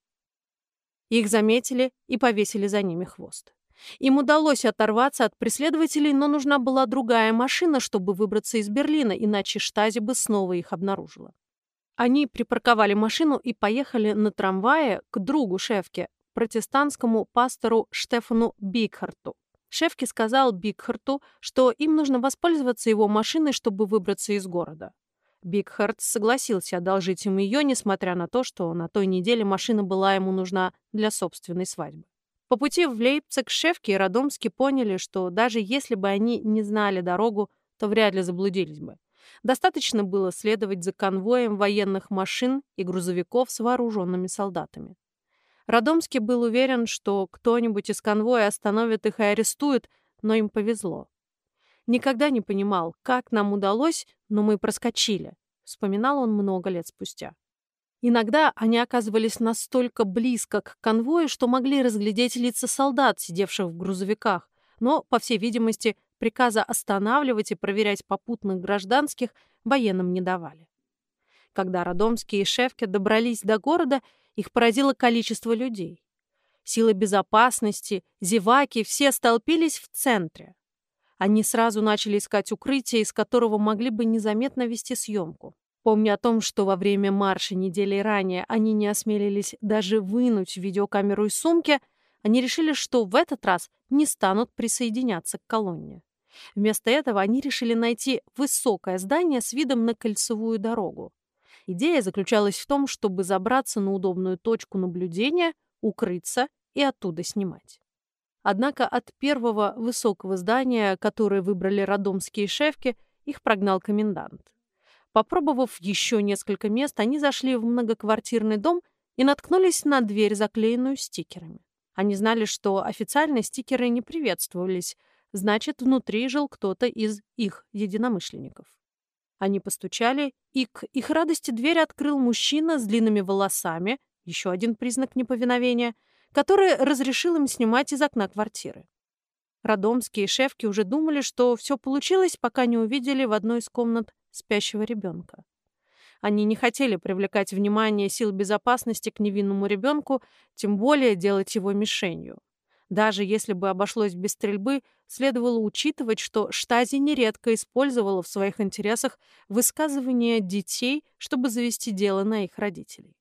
Speaker 1: Их заметили и повесили за ними хвост. Им удалось оторваться от преследователей, но нужна была другая машина, чтобы выбраться из Берлина, иначе Штази бы снова их обнаружила. Они припарковали машину и поехали на трамвае к другу Шефке, протестантскому пастору Штефану Бикхарту. Шефке сказал Бикхарту, что им нужно воспользоваться его машиной, чтобы выбраться из города. Бигхарт согласился одолжить ему ее, несмотря на то, что на той неделе машина была ему нужна для собственной свадьбы. По пути в Лейпциг Шефки и Радомски поняли, что даже если бы они не знали дорогу, то вряд ли заблудились бы. Достаточно было следовать за конвоем военных машин и грузовиков с вооруженными солдатами. Радомский был уверен, что кто-нибудь из конвоя остановит их и арестует, но им повезло. «Никогда не понимал, как нам удалось, но мы проскочили», — вспоминал он много лет спустя. Иногда они оказывались настолько близко к конвою, что могли разглядеть лица солдат, сидевших в грузовиках, но, по всей видимости, приказа останавливать и проверять попутных гражданских военным не давали. Когда Радомские и Шефки добрались до города, их поразило количество людей. Силы безопасности, зеваки, все столпились в центре. Они сразу начали искать укрытие, из которого могли бы незаметно вести съемку. Помня о том, что во время марша недели ранее они не осмелились даже вынуть видеокамеру из сумки, они решили, что в этот раз не станут присоединяться к колонне. Вместо этого они решили найти высокое здание с видом на кольцевую дорогу. Идея заключалась в том, чтобы забраться на удобную точку наблюдения, укрыться и оттуда снимать. Однако от первого высокого здания, которое выбрали родомские шефки, их прогнал комендант. Попробовав еще несколько мест, они зашли в многоквартирный дом и наткнулись на дверь, заклеенную стикерами. Они знали, что официально стикеры не приветствовались, значит, внутри жил кто-то из их единомышленников. Они постучали, и к их радости дверь открыл мужчина с длинными волосами, еще один признак неповиновения, который разрешил им снимать из окна квартиры. Родомские шефки уже думали, что все получилось, пока не увидели в одной из комнат спящего ребенка. Они не хотели привлекать внимание сил безопасности к невинному ребенку, тем более делать его мишенью. Даже если бы обошлось без стрельбы, следовало учитывать, что Штази нередко использовала в своих интересах высказывания детей, чтобы завести дело на их родителей.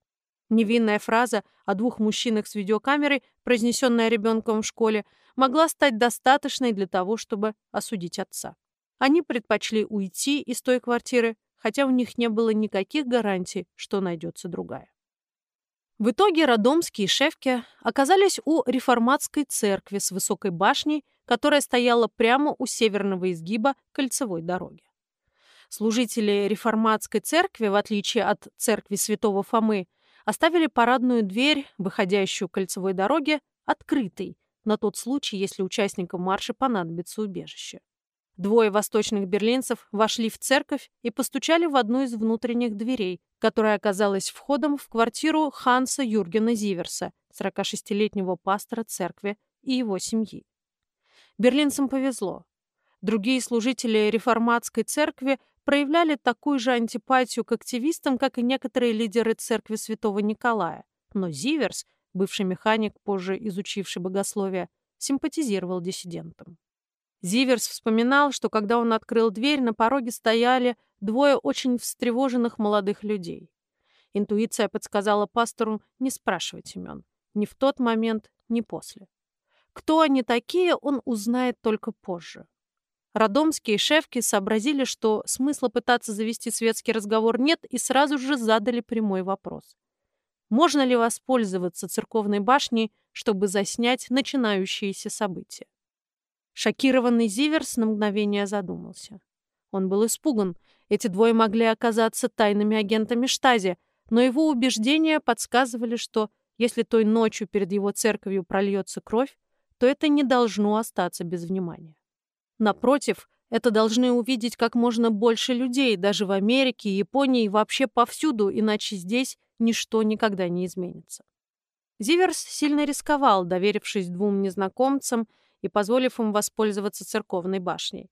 Speaker 1: Невинная фраза о двух мужчинах с видеокамерой, произнесенная ребенком в школе, могла стать достаточной для того, чтобы осудить отца. Они предпочли уйти из той квартиры, хотя у них не было никаких гарантий, что найдется другая. В итоге Родомские и Шевки оказались у реформатской церкви с высокой башней, которая стояла прямо у северного изгиба кольцевой дороги. Служители реформатской церкви, в отличие от церкви святого Фомы, оставили парадную дверь, выходящую кольцевой дороге, открытой на тот случай, если участникам марша понадобится убежище. Двое восточных берлинцев вошли в церковь и постучали в одну из внутренних дверей, которая оказалась входом в квартиру Ханса Юргена Зиверса, 46-летнего пастора церкви и его семьи. Берлинцам повезло. Другие служители реформатской церкви проявляли такую же антипатию к активистам, как и некоторые лидеры церкви святого Николая. Но Зиверс, бывший механик, позже изучивший богословие, симпатизировал диссидентам. Зиверс вспоминал, что когда он открыл дверь, на пороге стояли двое очень встревоженных молодых людей. Интуиция подсказала пастору не спрашивать имен. Ни в тот момент, ни после. Кто они такие, он узнает только позже. Родомские шефки сообразили, что смысла пытаться завести светский разговор нет, и сразу же задали прямой вопрос. можно ли воспользоваться церковной башней, чтобы заснять начинающиеся события. Шокированный Зиверс на мгновение задумался. Он был испуган. Эти двое могли оказаться тайными агентами Штази, но его убеждения подсказывали, что если той ночью перед его церковью прольется кровь, то это не должно остаться без внимания. Напротив, это должны увидеть как можно больше людей, даже в Америке, Японии и вообще повсюду, иначе здесь ничто никогда не изменится. Зиверс сильно рисковал, доверившись двум незнакомцам и позволив им воспользоваться церковной башней.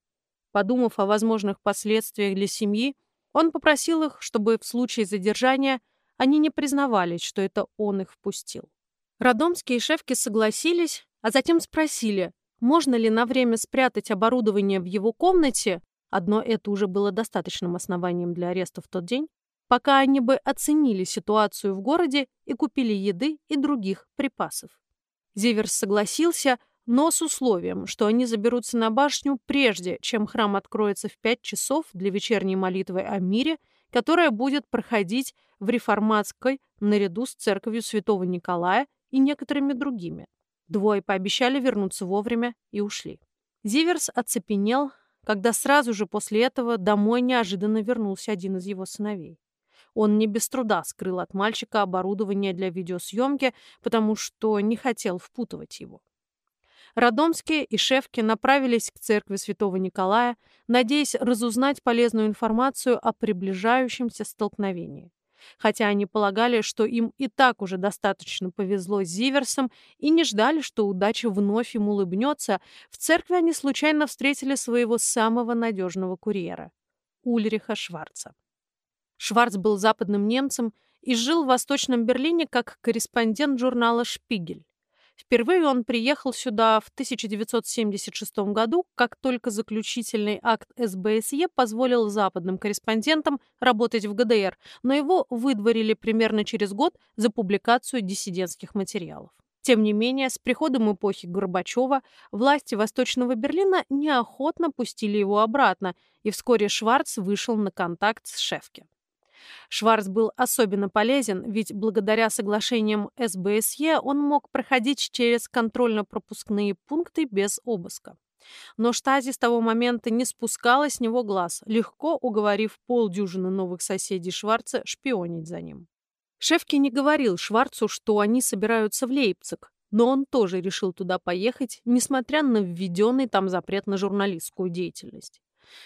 Speaker 1: Подумав о возможных последствиях для семьи, он попросил их, чтобы в случае задержания они не признавались, что это он их впустил. Родомские шефки согласились, а затем спросили, можно ли на время спрятать оборудование в его комнате, одно это уже было достаточным основанием для ареста в тот день, пока они бы оценили ситуацию в городе и купили еды и других припасов. Зиверс согласился, но с условием, что они заберутся на башню прежде, чем храм откроется в пять часов для вечерней молитвы о мире, которая будет проходить в реформатской наряду с церковью святого Николая и некоторыми другими. Двое пообещали вернуться вовремя и ушли. Зиверс оцепенел, когда сразу же после этого домой неожиданно вернулся один из его сыновей. Он не без труда скрыл от мальчика оборудование для видеосъемки, потому что не хотел впутывать его. Родомские и Шефки направились к церкви святого Николая, надеясь разузнать полезную информацию о приближающемся столкновении. Хотя они полагали, что им и так уже достаточно повезло с Зиверсом и не ждали, что удача вновь им улыбнется, в церкви они случайно встретили своего самого надежного курьера – Ульриха Шварца. Шварц был западным немцем и жил в Восточном Берлине как корреспондент журнала «Шпигель». Впервые он приехал сюда в 1976 году, как только заключительный акт СБСЕ позволил западным корреспондентам работать в ГДР, но его выдворили примерно через год за публикацию диссидентских материалов. Тем не менее, с приходом эпохи Горбачева власти Восточного Берлина неохотно пустили его обратно, и вскоре Шварц вышел на контакт с Шефке. Шварц был особенно полезен, ведь благодаря соглашениям СБСЕ он мог проходить через контрольно-пропускные пункты без обыска. Но Штази с того момента не спускала с него глаз, легко уговорив полдюжины новых соседей Шварца шпионить за ним. Шефки не говорил Шварцу, что они собираются в Лейпциг, но он тоже решил туда поехать, несмотря на введенный там запрет на журналистскую деятельность.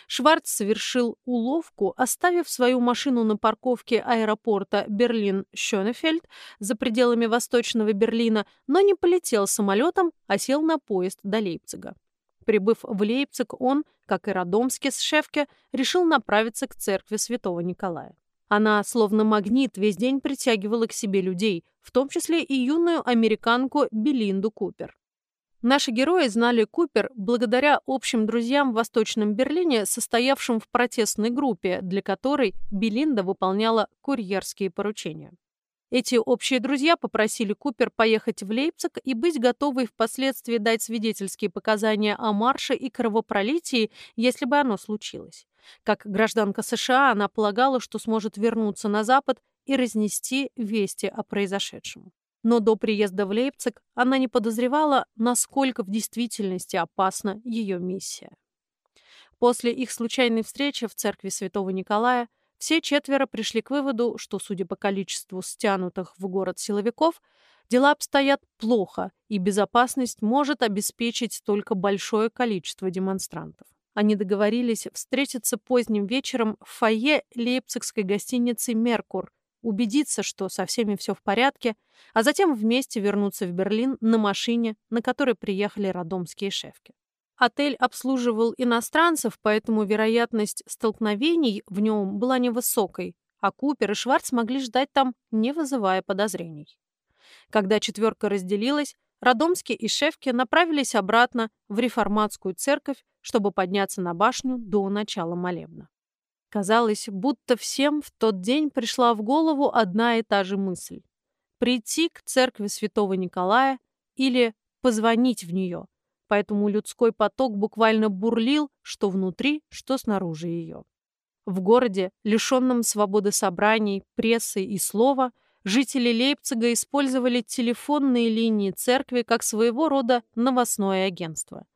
Speaker 1: Шварц совершил уловку, оставив свою машину на парковке аэропорта Берлин-Шёнефельд за пределами Восточного Берлина, но не полетел самолетом, а сел на поезд до Лейпцига. Прибыв в Лейпциг, он, как и Радомский с Шефке, решил направиться к церкви святого Николая. Она, словно магнит, весь день притягивала к себе людей, в том числе и юную американку Белинду Купер. Наши герои знали Купер благодаря общим друзьям в Восточном Берлине, состоявшим в протестной группе, для которой Белинда выполняла курьерские поручения. Эти общие друзья попросили Купер поехать в Лейпциг и быть готовой впоследствии дать свидетельские показания о марше и кровопролитии, если бы оно случилось. Как гражданка США она полагала, что сможет вернуться на Запад и разнести вести о произошедшем но до приезда в Лейпциг она не подозревала, насколько в действительности опасна ее миссия. После их случайной встречи в церкви святого Николая все четверо пришли к выводу, что, судя по количеству стянутых в город силовиков, дела обстоят плохо, и безопасность может обеспечить только большое количество демонстрантов. Они договорились встретиться поздним вечером в фойе лейпцигской гостиницы «Меркур», убедиться, что со всеми все в порядке, а затем вместе вернуться в Берлин на машине, на которой приехали родомские шефки. Отель обслуживал иностранцев, поэтому вероятность столкновений в нем была невысокой, а Купер и Шварц могли ждать там, не вызывая подозрений. Когда четверка разделилась, Родомский и Шефки направились обратно в реформатскую церковь, чтобы подняться на башню до начала молебна. Казалось, будто всем в тот день пришла в голову одна и та же мысль — прийти к церкви святого Николая или позвонить в нее, поэтому людской поток буквально бурлил, что внутри, что снаружи ее. В городе, лишенном свободы собраний, прессы и слова, Жители Лейпцига использовали телефонные линии церкви как своего рода новостное агентство.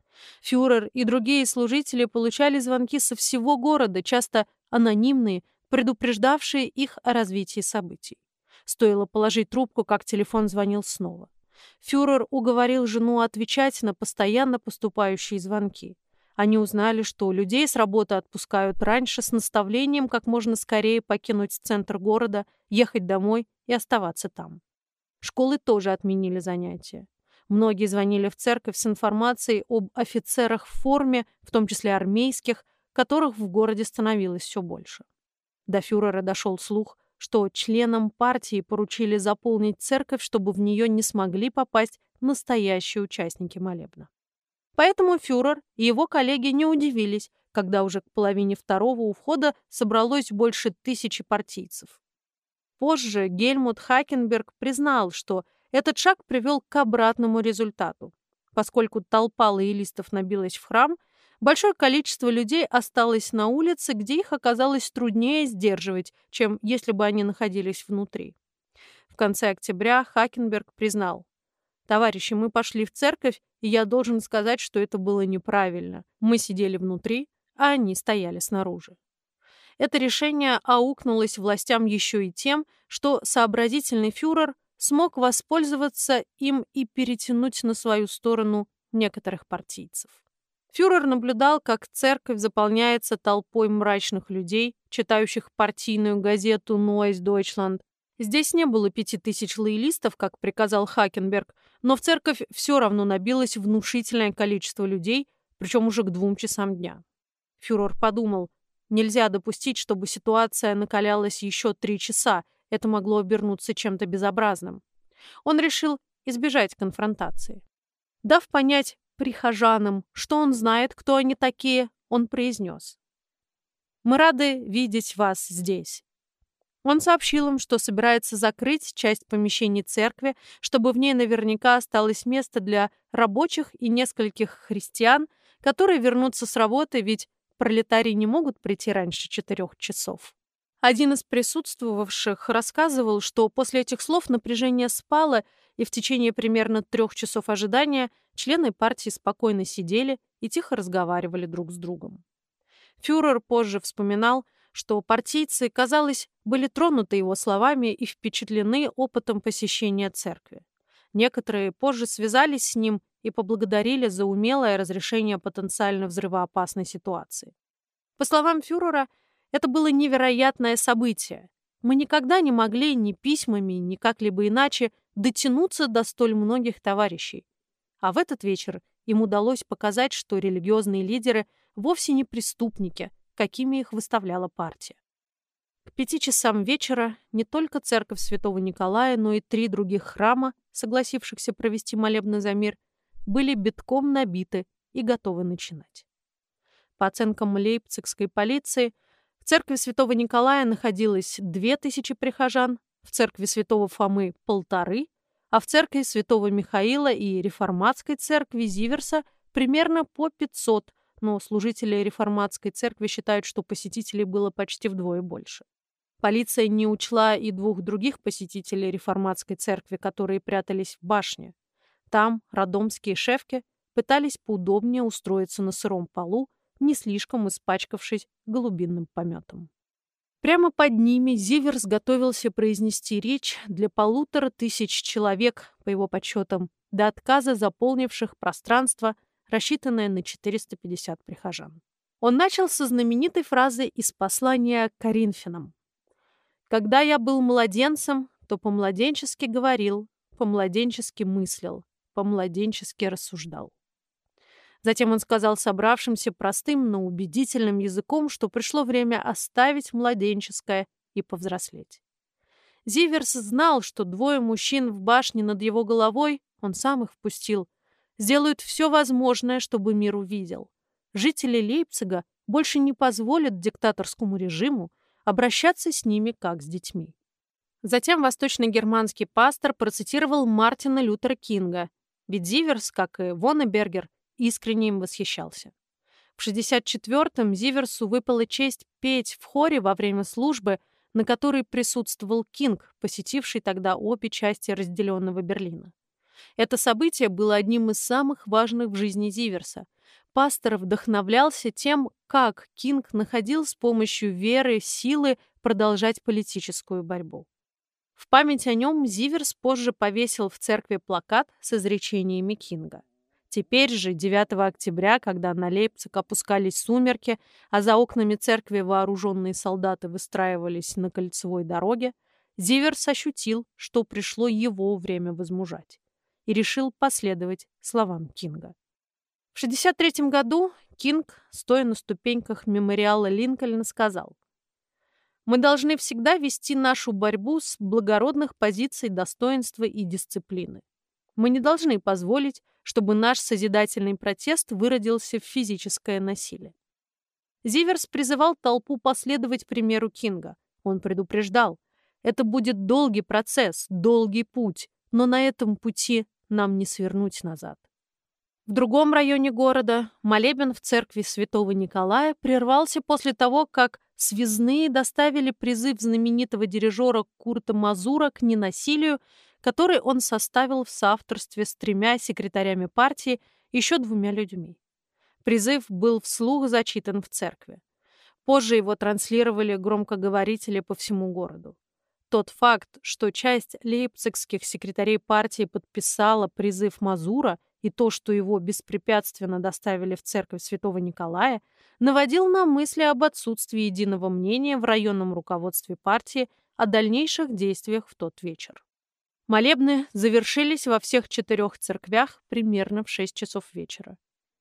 Speaker 1: Фюрер и другие служители получали звонки со всего города, часто анонимные, предупреждавшие их о развитии событий. Стоило положить трубку, как телефон звонил снова. Фюрер уговорил жену отвечать на постоянно поступающие звонки. Они узнали, что людей с работы отпускают раньше с наставлением как можно скорее покинуть центр города, ехать домой и оставаться там. Школы тоже отменили занятия. Многие звонили в церковь с информацией об офицерах в форме, в том числе армейских, которых в городе становилось все больше. До фюрера дошел слух, что членам партии поручили заполнить церковь, чтобы в нее не смогли попасть настоящие участники молебна. Поэтому фюрер и его коллеги не удивились, когда уже к половине второго у входа собралось больше тысячи партийцев. Позже Гельмут Хакенберг признал, что этот шаг привел к обратному результату. Поскольку толпа лоялистов набилась в храм, большое количество людей осталось на улице, где их оказалось труднее сдерживать, чем если бы они находились внутри. В конце октября Хакенберг признал, Товарищи, мы пошли в церковь, и я должен сказать, что это было неправильно. Мы сидели внутри, а они стояли снаружи. Это решение аукнулось властям еще и тем, что сообразительный фюрер смог воспользоваться им и перетянуть на свою сторону некоторых партийцев. Фюрер наблюдал, как церковь заполняется толпой мрачных людей, читающих партийную газету «Нойс Deutschland», Здесь не было пяти тысяч лоялистов, как приказал Хакенберг, но в церковь все равно набилось внушительное количество людей, причем уже к двум часам дня. Фюрер подумал, нельзя допустить, чтобы ситуация накалялась еще три часа, это могло обернуться чем-то безобразным. Он решил избежать конфронтации. Дав понять прихожанам, что он знает, кто они такие, он произнес. «Мы рады видеть вас здесь. Он сообщил им, что собирается закрыть часть помещений церкви, чтобы в ней наверняка осталось место для рабочих и нескольких христиан, которые вернутся с работы, ведь пролетарии не могут прийти раньше четырех часов. Один из присутствовавших рассказывал, что после этих слов напряжение спало, и в течение примерно трех часов ожидания члены партии спокойно сидели и тихо разговаривали друг с другом. Фюрер позже вспоминал, что партийцы, казалось, были тронуты его словами и впечатлены опытом посещения церкви. Некоторые позже связались с ним и поблагодарили за умелое разрешение потенциально взрывоопасной ситуации. По словам фюрера, это было невероятное событие. Мы никогда не могли ни письмами, ни как-либо иначе дотянуться до столь многих товарищей. А в этот вечер им удалось показать, что религиозные лидеры вовсе не преступники – какими их выставляла партия. К пяти часам вечера не только церковь святого Николая, но и три других храма, согласившихся провести молебный за мир, были битком набиты и готовы начинать. По оценкам лейпцигской полиции, в церкви святого Николая находилось две тысячи прихожан, в церкви святого Фомы – полторы, а в церкви святого Михаила и реформатской церкви Зиверса примерно по 500, но служители реформатской церкви считают, что посетителей было почти вдвое больше. Полиция не учла и двух других посетителей реформатской церкви, которые прятались в башне. Там родомские шефки пытались поудобнее устроиться на сыром полу, не слишком испачкавшись голубинным пометом. Прямо под ними Зиверс готовился произнести речь для полутора тысяч человек, по его подсчетам, до отказа заполнивших пространство – рассчитанная на 450 прихожан. Он начал со знаменитой фразы из послания к Коринфянам. «Когда я был младенцем, то по-младенчески говорил, по-младенчески мыслил, по-младенчески рассуждал». Затем он сказал собравшимся простым, но убедительным языком, что пришло время оставить младенческое и повзрослеть. Зиверс знал, что двое мужчин в башне над его головой, он сам их впустил, сделают все возможное, чтобы мир увидел. Жители Лейпцига больше не позволят диктаторскому режиму обращаться с ними как с детьми. Затем восточно-германский пастор процитировал Мартина Лютера Кинга, ведь Зиверс, как и Воннебергер, искренне им восхищался. В 64-м Зиверсу выпала честь петь в хоре во время службы, на которой присутствовал Кинг, посетивший тогда обе части разделенного Берлина. Это событие было одним из самых важных в жизни Зиверса. Пастор вдохновлялся тем, как Кинг находил с помощью веры силы продолжать политическую борьбу. В память о нем Зиверс позже повесил в церкви плакат с изречениями Кинга. Теперь же, 9 октября, когда на Лейпциг опускались сумерки, а за окнами церкви вооруженные солдаты выстраивались на кольцевой дороге, Зиверс ощутил, что пришло его время возмужать, и решил последовать словам Кинга. В 1963 году Кинг, стоя на ступеньках мемориала Линкольна, сказал, «Мы должны всегда вести нашу борьбу с благородных позиций достоинства и дисциплины. Мы не должны позволить, чтобы наш созидательный протест выродился в физическое насилие. Зиверс призывал толпу последовать примеру Кинга. Он предупреждал, это будет долгий процесс, долгий путь, но на этом пути нам не свернуть назад. В другом районе города молебен в церкви святого Николая прервался после того, как связные доставили призыв знаменитого дирижера Курта Мазура к ненасилию который он составил в соавторстве с тремя секретарями партии еще двумя людьми. Призыв был вслух зачитан в церкви. Позже его транслировали громкоговорители по всему городу. Тот факт, что часть лейпцигских секретарей партии подписала призыв Мазура и то, что его беспрепятственно доставили в церковь святого Николая, наводил на мысли об отсутствии единого мнения в районном руководстве партии о дальнейших действиях в тот вечер. Молебны завершились во всех четырех церквях примерно в 6 часов вечера.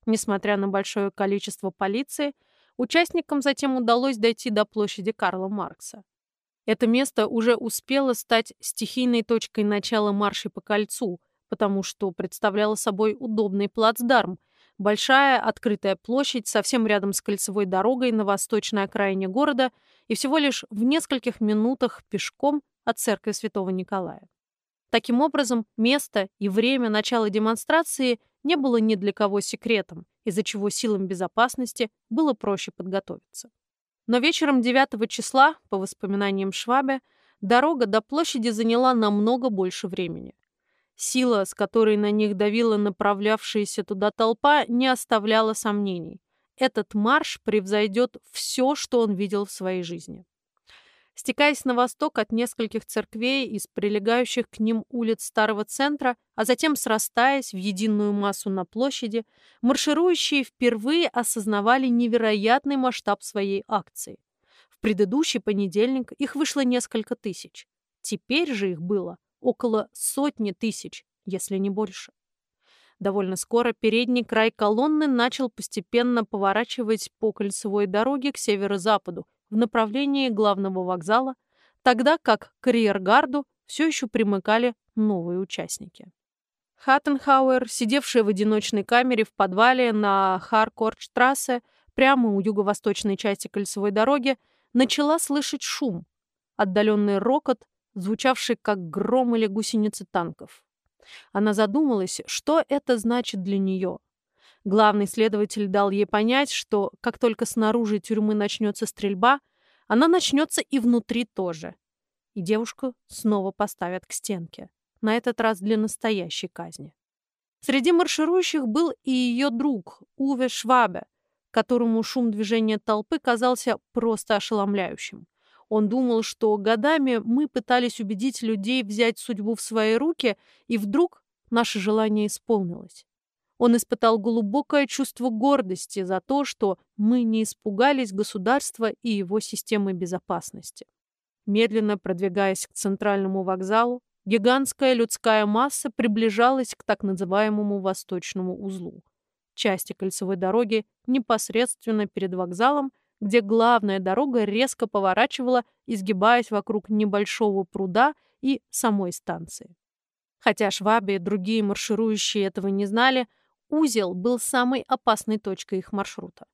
Speaker 1: Несмотря на большое количество полиции, участникам затем удалось дойти до площади Карла Маркса. Это место уже успело стать стихийной точкой начала марша по кольцу, потому что представляло собой удобный плацдарм, большая открытая площадь совсем рядом с кольцевой дорогой на восточной окраине города и всего лишь в нескольких минутах пешком от церкви Святого Николая. Таким образом, место и время начала демонстрации не было ни для кого секретом, из-за чего силам безопасности было проще подготовиться. Но вечером 9 числа, по воспоминаниям Швабе, дорога до площади заняла намного больше времени. Сила, с которой на них давила направлявшаяся туда толпа, не оставляла сомнений. Этот марш превзойдет все, что он видел в своей жизни. Стекаясь на восток от нескольких церквей из прилегающих к ним улиц старого центра, а затем срастаясь в единую массу на площади, марширующие впервые осознавали невероятный масштаб своей акции. В предыдущий понедельник их вышло несколько тысяч. Теперь же их было около сотни тысяч, если не больше. Довольно скоро передний край колонны начал постепенно поворачивать по кольцевой дороге к северо-западу, в направлении главного вокзала, тогда как к Риергарду все еще примыкали новые участники. Хаттенхауэр, сидевшая в одиночной камере в подвале на Харкорчтрассе, прямо у юго-восточной части кольцевой дороги, начала слышать шум, отдаленный рокот, звучавший как гром или гусеницы танков. Она задумалась, что это значит для нее — Главный следователь дал ей понять, что как только снаружи тюрьмы начнется стрельба, она начнется и внутри тоже. И девушку снова поставят к стенке. На этот раз для настоящей казни. Среди марширующих был и ее друг Уве Швабе, которому шум движения толпы казался просто ошеломляющим. Он думал, что годами мы пытались убедить людей взять судьбу в свои руки, и вдруг наше желание исполнилось. Он испытал глубокое чувство гордости за то, что мы не испугались государства и его системы безопасности. Медленно продвигаясь к центральному вокзалу, гигантская людская масса приближалась к так называемому восточному узлу, части кольцевой дороги непосредственно перед вокзалом, где главная дорога резко поворачивала, изгибаясь вокруг небольшого пруда и самой станции. Хотя Шваби и другие марширующие этого не знали, Узел был самой опасной точкой их маршрута.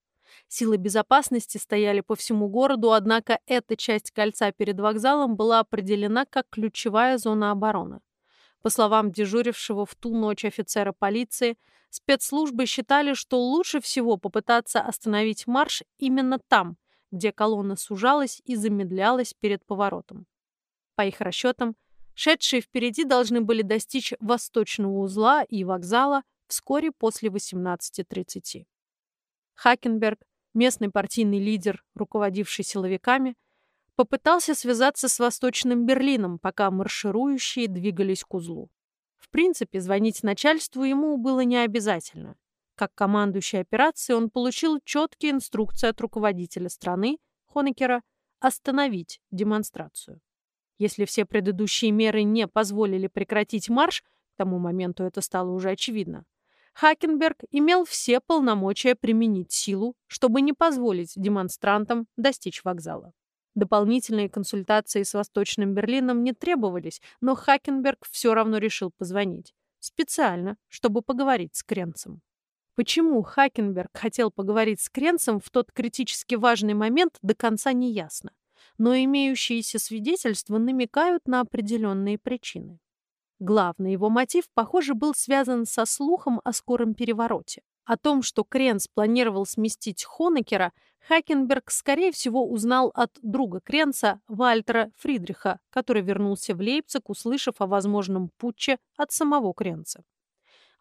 Speaker 1: Силы безопасности стояли по всему городу, однако эта часть кольца перед вокзалом была определена как ключевая зона обороны. По словам дежурившего в ту ночь офицера полиции, спецслужбы считали, что лучше всего попытаться остановить марш именно там, где колонна сужалась и замедлялась перед поворотом. По их расчетам, шедшие впереди должны были достичь восточного узла и вокзала вскоре после 18.30. Хакенберг, местный партийный лидер, руководивший силовиками, попытался связаться с Восточным Берлином, пока марширующие двигались к узлу. В принципе, звонить начальству ему было не обязательно. Как командующий операцией он получил четкие инструкции от руководителя страны, Хонекера, остановить демонстрацию. Если все предыдущие меры не позволили прекратить марш, к тому моменту это стало уже очевидно, Хакенберг имел все полномочия применить силу, чтобы не позволить демонстрантам достичь вокзала. Дополнительные консультации с Восточным Берлином не требовались, но Хакенберг все равно решил позвонить. Специально, чтобы поговорить с Кренцем. Почему Хакенберг хотел поговорить с Кренцем в тот критически важный момент, до конца не ясно. Но имеющиеся свидетельства намекают на определенные причины. Главный его мотив, похоже, был связан со слухом о скором перевороте. О том, что Кренц планировал сместить Хонекера, Хакенберг, скорее всего, узнал от друга Кренца, Вальтера Фридриха, который вернулся в Лейпциг, услышав о возможном путче от самого Кренца.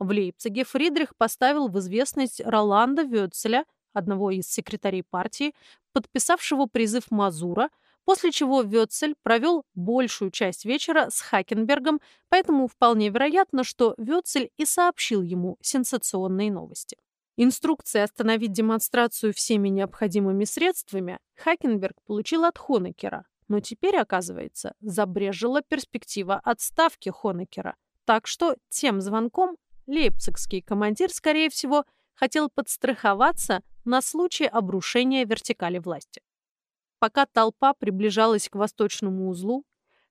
Speaker 1: В Лейпциге Фридрих поставил в известность Роланда Вёцеля, одного из секретарей партии, подписавшего призыв Мазура, после чего Вёцель провел большую часть вечера с Хакенбергом, поэтому вполне вероятно, что Вёцель и сообщил ему сенсационные новости. Инструкции остановить демонстрацию всеми необходимыми средствами Хакенберг получил от Хонекера, но теперь, оказывается, забрежила перспектива отставки Хонекера, так что тем звонком лейпцигский командир, скорее всего, хотел подстраховаться на случай обрушения вертикали власти. Пока толпа приближалась к восточному узлу,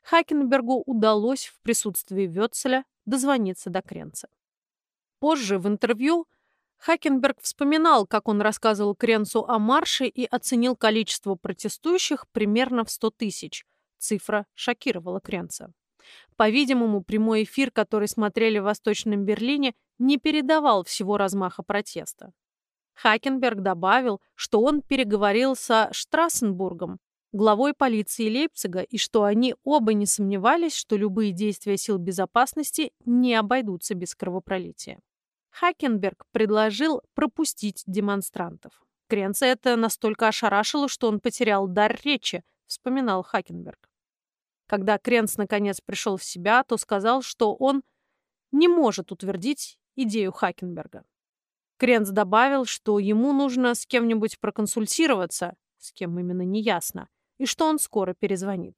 Speaker 1: Хакенбергу удалось в присутствии Вёцеля дозвониться до Кренца. Позже в интервью Хакенберг вспоминал, как он рассказывал Кренцу о марше и оценил количество протестующих примерно в 100 тысяч. Цифра шокировала Кренца. По-видимому, прямой эфир, который смотрели в Восточном Берлине, не передавал всего размаха протеста. Хакенберг добавил, что он переговорил со Штрассенбургом, главой полиции Лейпцига, и что они оба не сомневались, что любые действия сил безопасности не обойдутся без кровопролития. Хакенберг предложил пропустить демонстрантов. Кренца это настолько ошарашило, что он потерял дар речи, вспоминал Хакенберг. Когда Кренц наконец пришел в себя, то сказал, что он не может утвердить идею Хакенберга. Кренц добавил, что ему нужно с кем-нибудь проконсультироваться, с кем именно неясно, и что он скоро перезвонит.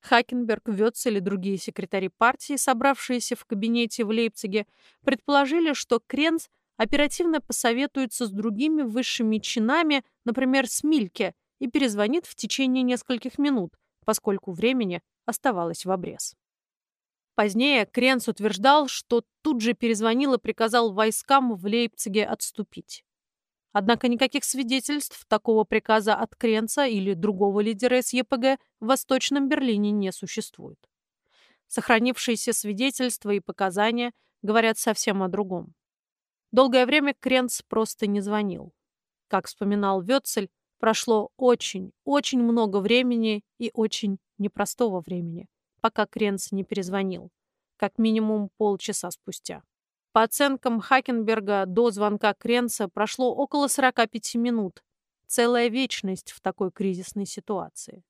Speaker 1: Хакенберг, Вёц или другие секретари партии, собравшиеся в кабинете в Лейпциге, предположили, что Кренц оперативно посоветуется с другими высшими чинами, например, с Мильке, и перезвонит в течение нескольких минут, поскольку времени оставалось в обрез. Позднее Кренц утверждал, что тут же перезвонил и приказал войскам в Лейпциге отступить. Однако никаких свидетельств такого приказа от Кренца или другого лидера СЕПГ в Восточном Берлине не существует. Сохранившиеся свидетельства и показания говорят совсем о другом. Долгое время Кренц просто не звонил. Как вспоминал Вёцель, прошло очень, очень много времени и очень непростого времени, пока Кренц не перезвонил, как минимум полчаса спустя. По оценкам Хакенберга, до звонка Кренца прошло около 45 минут. Целая вечность в такой кризисной ситуации.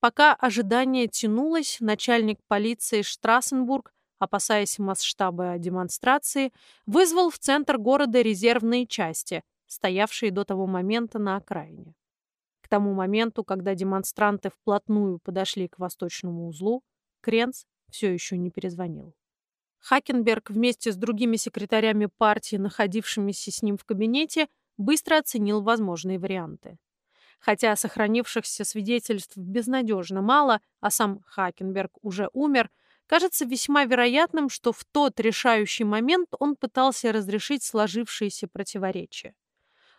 Speaker 1: Пока ожидание тянулось, начальник полиции Штрассенбург, опасаясь масштаба демонстрации, вызвал в центр города резервные части, стоявшие до того момента на окраине. К тому моменту, когда демонстранты вплотную подошли к восточному узлу, Кренц все еще не перезвонил. Хакенберг вместе с другими секретарями партии, находившимися с ним в кабинете, быстро оценил возможные варианты. Хотя сохранившихся свидетельств безнадежно мало, а сам Хакенберг уже умер, кажется весьма вероятным, что в тот решающий момент он пытался разрешить сложившиеся противоречия.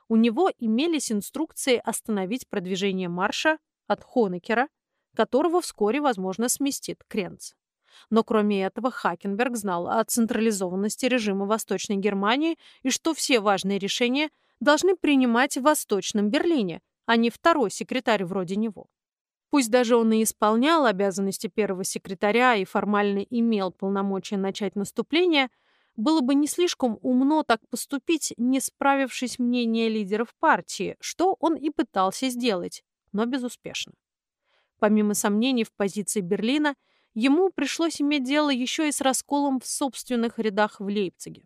Speaker 1: У него имелись инструкции остановить продвижение марша от Хонекера, которого вскоре, возможно, сместит Кренц. Но кроме этого Хакенберг знал о централизованности режима Восточной Германии и что все важные решения должны принимать в Восточном Берлине, а не второй секретарь вроде него. Пусть даже он и исполнял обязанности первого секретаря и формально имел полномочия начать наступление, было бы не слишком умно так поступить, не справившись мнения лидеров партии, что он и пытался сделать, но безуспешно. Помимо сомнений в позиции Берлина, ему пришлось иметь дело еще и с расколом в собственных рядах в Лейпциге.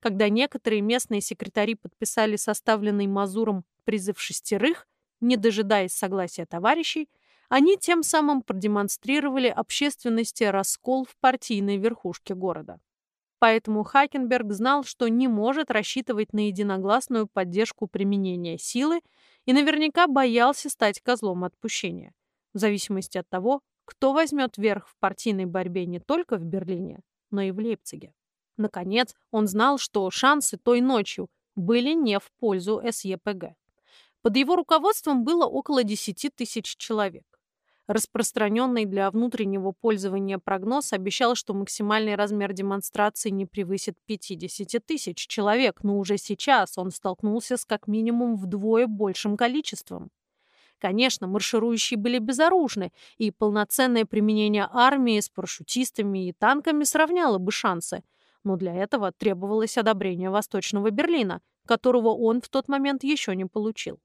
Speaker 1: Когда некоторые местные секретари подписали составленный Мазуром призыв шестерых, не дожидаясь согласия товарищей, они тем самым продемонстрировали общественности раскол в партийной верхушке города. Поэтому Хакенберг знал, что не может рассчитывать на единогласную поддержку применения силы и наверняка боялся стать козлом отпущения, в зависимости от того, кто возьмет верх в партийной борьбе не только в Берлине, но и в Лейпциге. Наконец, он знал, что шансы той ночью были не в пользу СЕПГ. Под его руководством было около 10 тысяч человек. Распространенный для внутреннего пользования прогноз обещал, что максимальный размер демонстрации не превысит 50 тысяч человек, но уже сейчас он столкнулся с как минимум вдвое большим количеством. Конечно, марширующие были безоружны, и полноценное применение армии с парашютистами и танками сравняло бы шансы. Но для этого требовалось одобрение Восточного Берлина, которого он в тот момент еще не получил.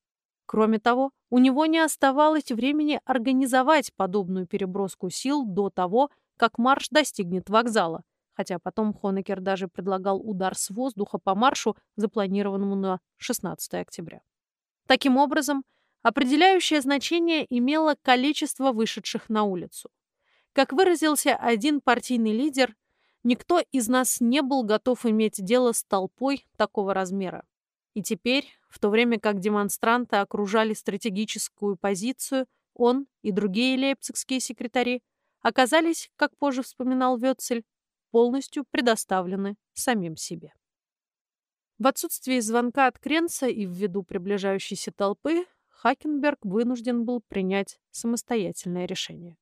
Speaker 1: Кроме того, у него не оставалось времени организовать подобную переброску сил до того, как марш достигнет вокзала, хотя потом Хонекер даже предлагал удар с воздуха по маршу, запланированному на 16 октября. Таким образом, определяющее значение имело количество вышедших на улицу. Как выразился один партийный лидер, никто из нас не был готов иметь дело с толпой такого размера. И теперь, в то время как демонстранты окружали стратегическую позицию, он и другие лейпцигские секретари оказались, как позже вспоминал Вёцель, полностью предоставлены самим себе. В отсутствие звонка от Кренца и ввиду приближающейся толпы Хакенберг вынужден был принять самостоятельное решение.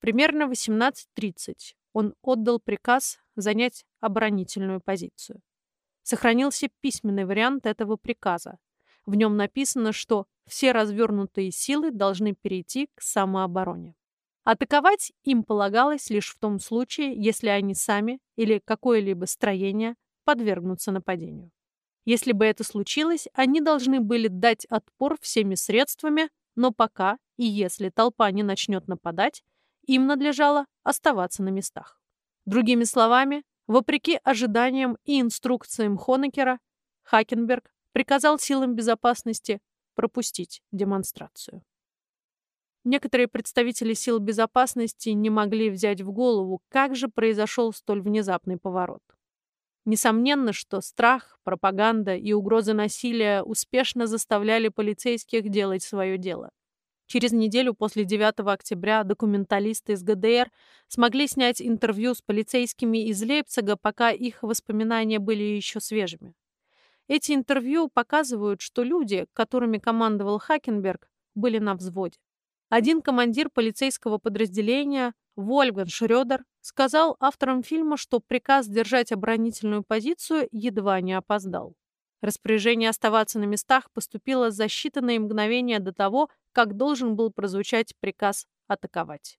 Speaker 1: Примерно в 18.30 он отдал приказ занять оборонительную позицию сохранился письменный вариант этого приказа. В нем написано, что все развернутые силы должны перейти к самообороне. Атаковать им полагалось лишь в том случае, если они сами или какое-либо строение подвергнутся нападению. Если бы это случилось, они должны были дать отпор всеми средствами, но пока и если толпа не начнет нападать, им надлежало оставаться на местах. Другими словами, Вопреки ожиданиям и инструкциям Хонекера, Хакенберг приказал силам безопасности пропустить демонстрацию. Некоторые представители сил безопасности не могли взять в голову, как же произошел столь внезапный поворот. Несомненно, что страх, пропаганда и угрозы насилия успешно заставляли полицейских делать свое дело. Через неделю после 9 октября документалисты из ГДР смогли снять интервью с полицейскими из Лейпцига, пока их воспоминания были еще свежими. Эти интервью показывают, что люди, которыми командовал Хакенберг, были на взводе. Один командир полицейского подразделения, Вольган Шрёдер, сказал авторам фильма, что приказ держать оборонительную позицию едва не опоздал. Распоряжение оставаться на местах поступило за считанные мгновения до того, как должен был прозвучать приказ атаковать.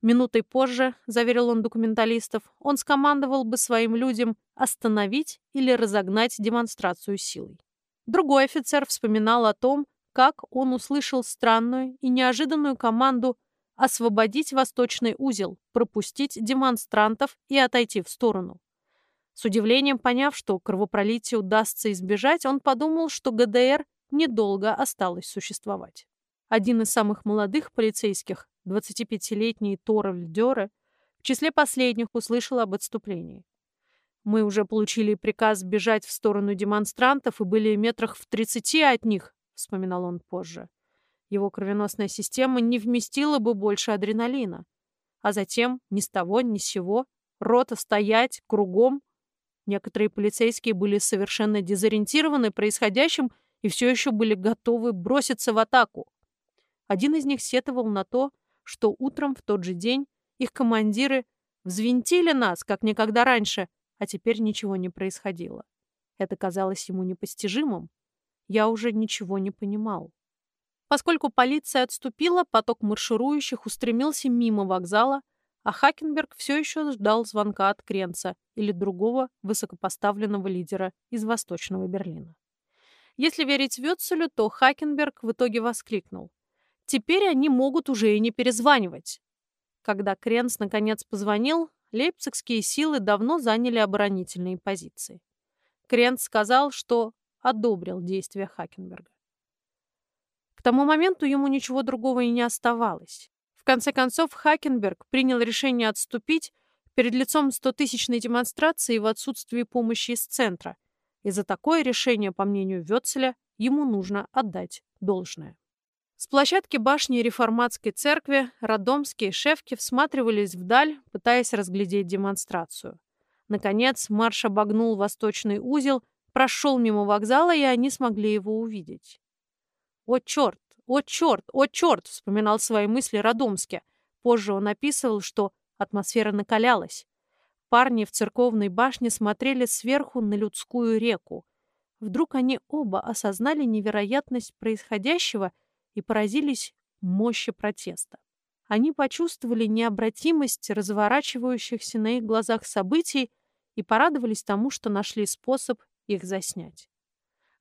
Speaker 1: Минутой позже, заверил он документалистов, он скомандовал бы своим людям остановить или разогнать демонстрацию силой. Другой офицер вспоминал о том, как он услышал странную и неожиданную команду освободить восточный узел, пропустить демонстрантов и отойти в сторону. С удивлением поняв, что кровопролитие удастся избежать, он подумал, что ГДР недолго осталось существовать. Один из самых молодых полицейских, 25-летний Торваль Дёре, в числе последних услышал об отступлении. «Мы уже получили приказ бежать в сторону демонстрантов и были метрах в 30 от них», — вспоминал он позже. Его кровеносная система не вместила бы больше адреналина. А затем, ни с того, ни с сего, рота стоять кругом — Некоторые полицейские были совершенно дезориентированы происходящим и все еще были готовы броситься в атаку. Один из них сетовал на то, что утром в тот же день их командиры взвинтили нас, как никогда раньше, а теперь ничего не происходило. Это казалось ему непостижимым. Я уже ничего не понимал. Поскольку полиция отступила, поток марширующих устремился мимо вокзала, а Хакенберг все еще ждал звонка от Кренца или другого высокопоставленного лидера из Восточного Берлина. Если верить Вёцелю, то Хакенберг в итоге воскликнул. «Теперь они могут уже и не перезванивать». Когда Кренц наконец позвонил, лейпцигские силы давно заняли оборонительные позиции. Кренц сказал, что одобрил действия Хакенберга. К тому моменту ему ничего другого и не оставалось. В конце концов, Хакенберг принял решение отступить перед лицом стотысячной демонстрации в отсутствии помощи из центра, и за такое решение, по мнению Вёцеля, ему нужно отдать должное. С площадки башни реформатской церкви Радомские шефки всматривались вдаль, пытаясь разглядеть демонстрацию. Наконец, марш обогнул восточный узел, прошел мимо вокзала, и они смогли его увидеть. «О, черт! О, черт! О, черт!» — вспоминал свои мысли Радомске. Позже он описывал, что атмосфера накалялась. Парни в церковной башне смотрели сверху на людскую реку. Вдруг они оба осознали невероятность происходящего и поразились мощи протеста. Они почувствовали необратимость разворачивающихся на их глазах событий и порадовались тому, что нашли способ их заснять.